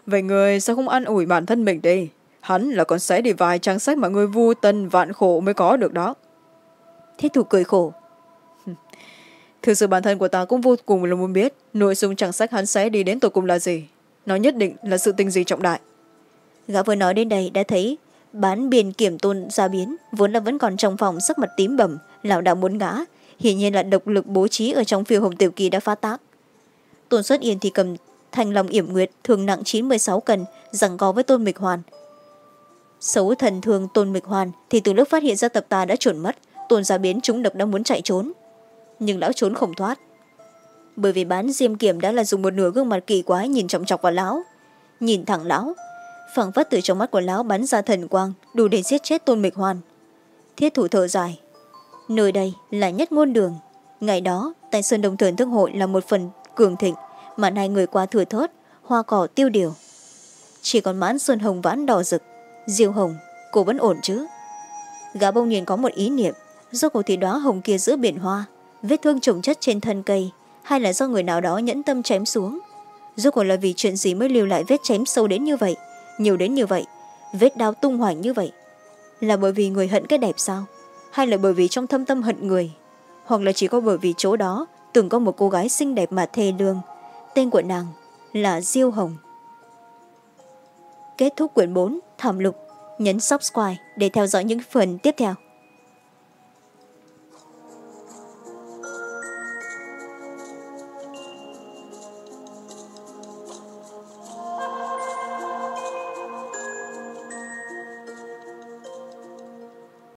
[SPEAKER 2] Vậy người sao không an ủi bản thân mình đi? Hắn là con sẽ đi vài trang sách mà người vu tân vạn khổ mới có được đó.
[SPEAKER 1] Thiết thủ cười khổ. <laughs>
[SPEAKER 2] Thực sự bản thân của ta cũng vô cùng là muốn biết nội dung trang sách hắn sẽ đi đến tổ cùng là gì. Nó nhất định là sự tình gì trọng đại.
[SPEAKER 1] Gã vừa nói đến đây đã thấy bán biên kiểm tôn ra biến, vốn là vẫn còn trong phòng sắc mặt tím bầm, lảo đảo muốn ngã hiển nhiên là độc lực bố trí ở trong phiêu hồng tiểu kỳ đã phát tác. Tôn xuất yên thì cầm thanh long yểm nguyệt thường nặng chín mươi sáu cân rằng có với tôn mịch hoàn. Xấu thần thương tôn mịch hoàn thì từ lúc phát hiện ra tập tà đã chuẩn mất, tôn gia biến chúng độc đã muốn chạy trốn. Nhưng lão trốn không thoát. Bởi vì bán diêm kiểm đã là dùng một nửa gương mặt kỳ quái nhìn trọng chọc vào lão. Nhìn thẳng lão phẳng phất từ trong mắt của lão bắn ra thần quang, đủ để giết chết tôn mịch hoàn. Thiết thủ thở dài nơi đây là nhất ngôn đường. Ngày đó, tại sơn đồng thần thương hội là một phần cường thịnh, mà nay người qua thừa thớt, hoa cỏ tiêu điều. Chỉ còn mãn xuân hồng vãn đỏ rực, diêu hồng, cô vẫn ổn chứ? Gã bông nhìn có một ý niệm, do cổ thì đóa hồng kia giữa biển hoa, vết thương trồng chất trên thân cây, hay là do người nào đó nhẫn tâm chém xuống? Rốt cuộc là vì chuyện gì mới lưu lại vết chém sâu đến như vậy, nhiều đến như vậy, vết đau tung hoành như vậy? Là bởi vì người hận cái đẹp sao? Hay là bởi vì trong thâm tâm hận người? Hoặc là chỉ có bởi vì chỗ đó từng có một cô gái xinh đẹp mà thê lương? Tên của nàng là diêu hồng. Kết thúc quyển bốn, thảm lục. Nhấn subscribe để theo dõi những phần tiếp theo.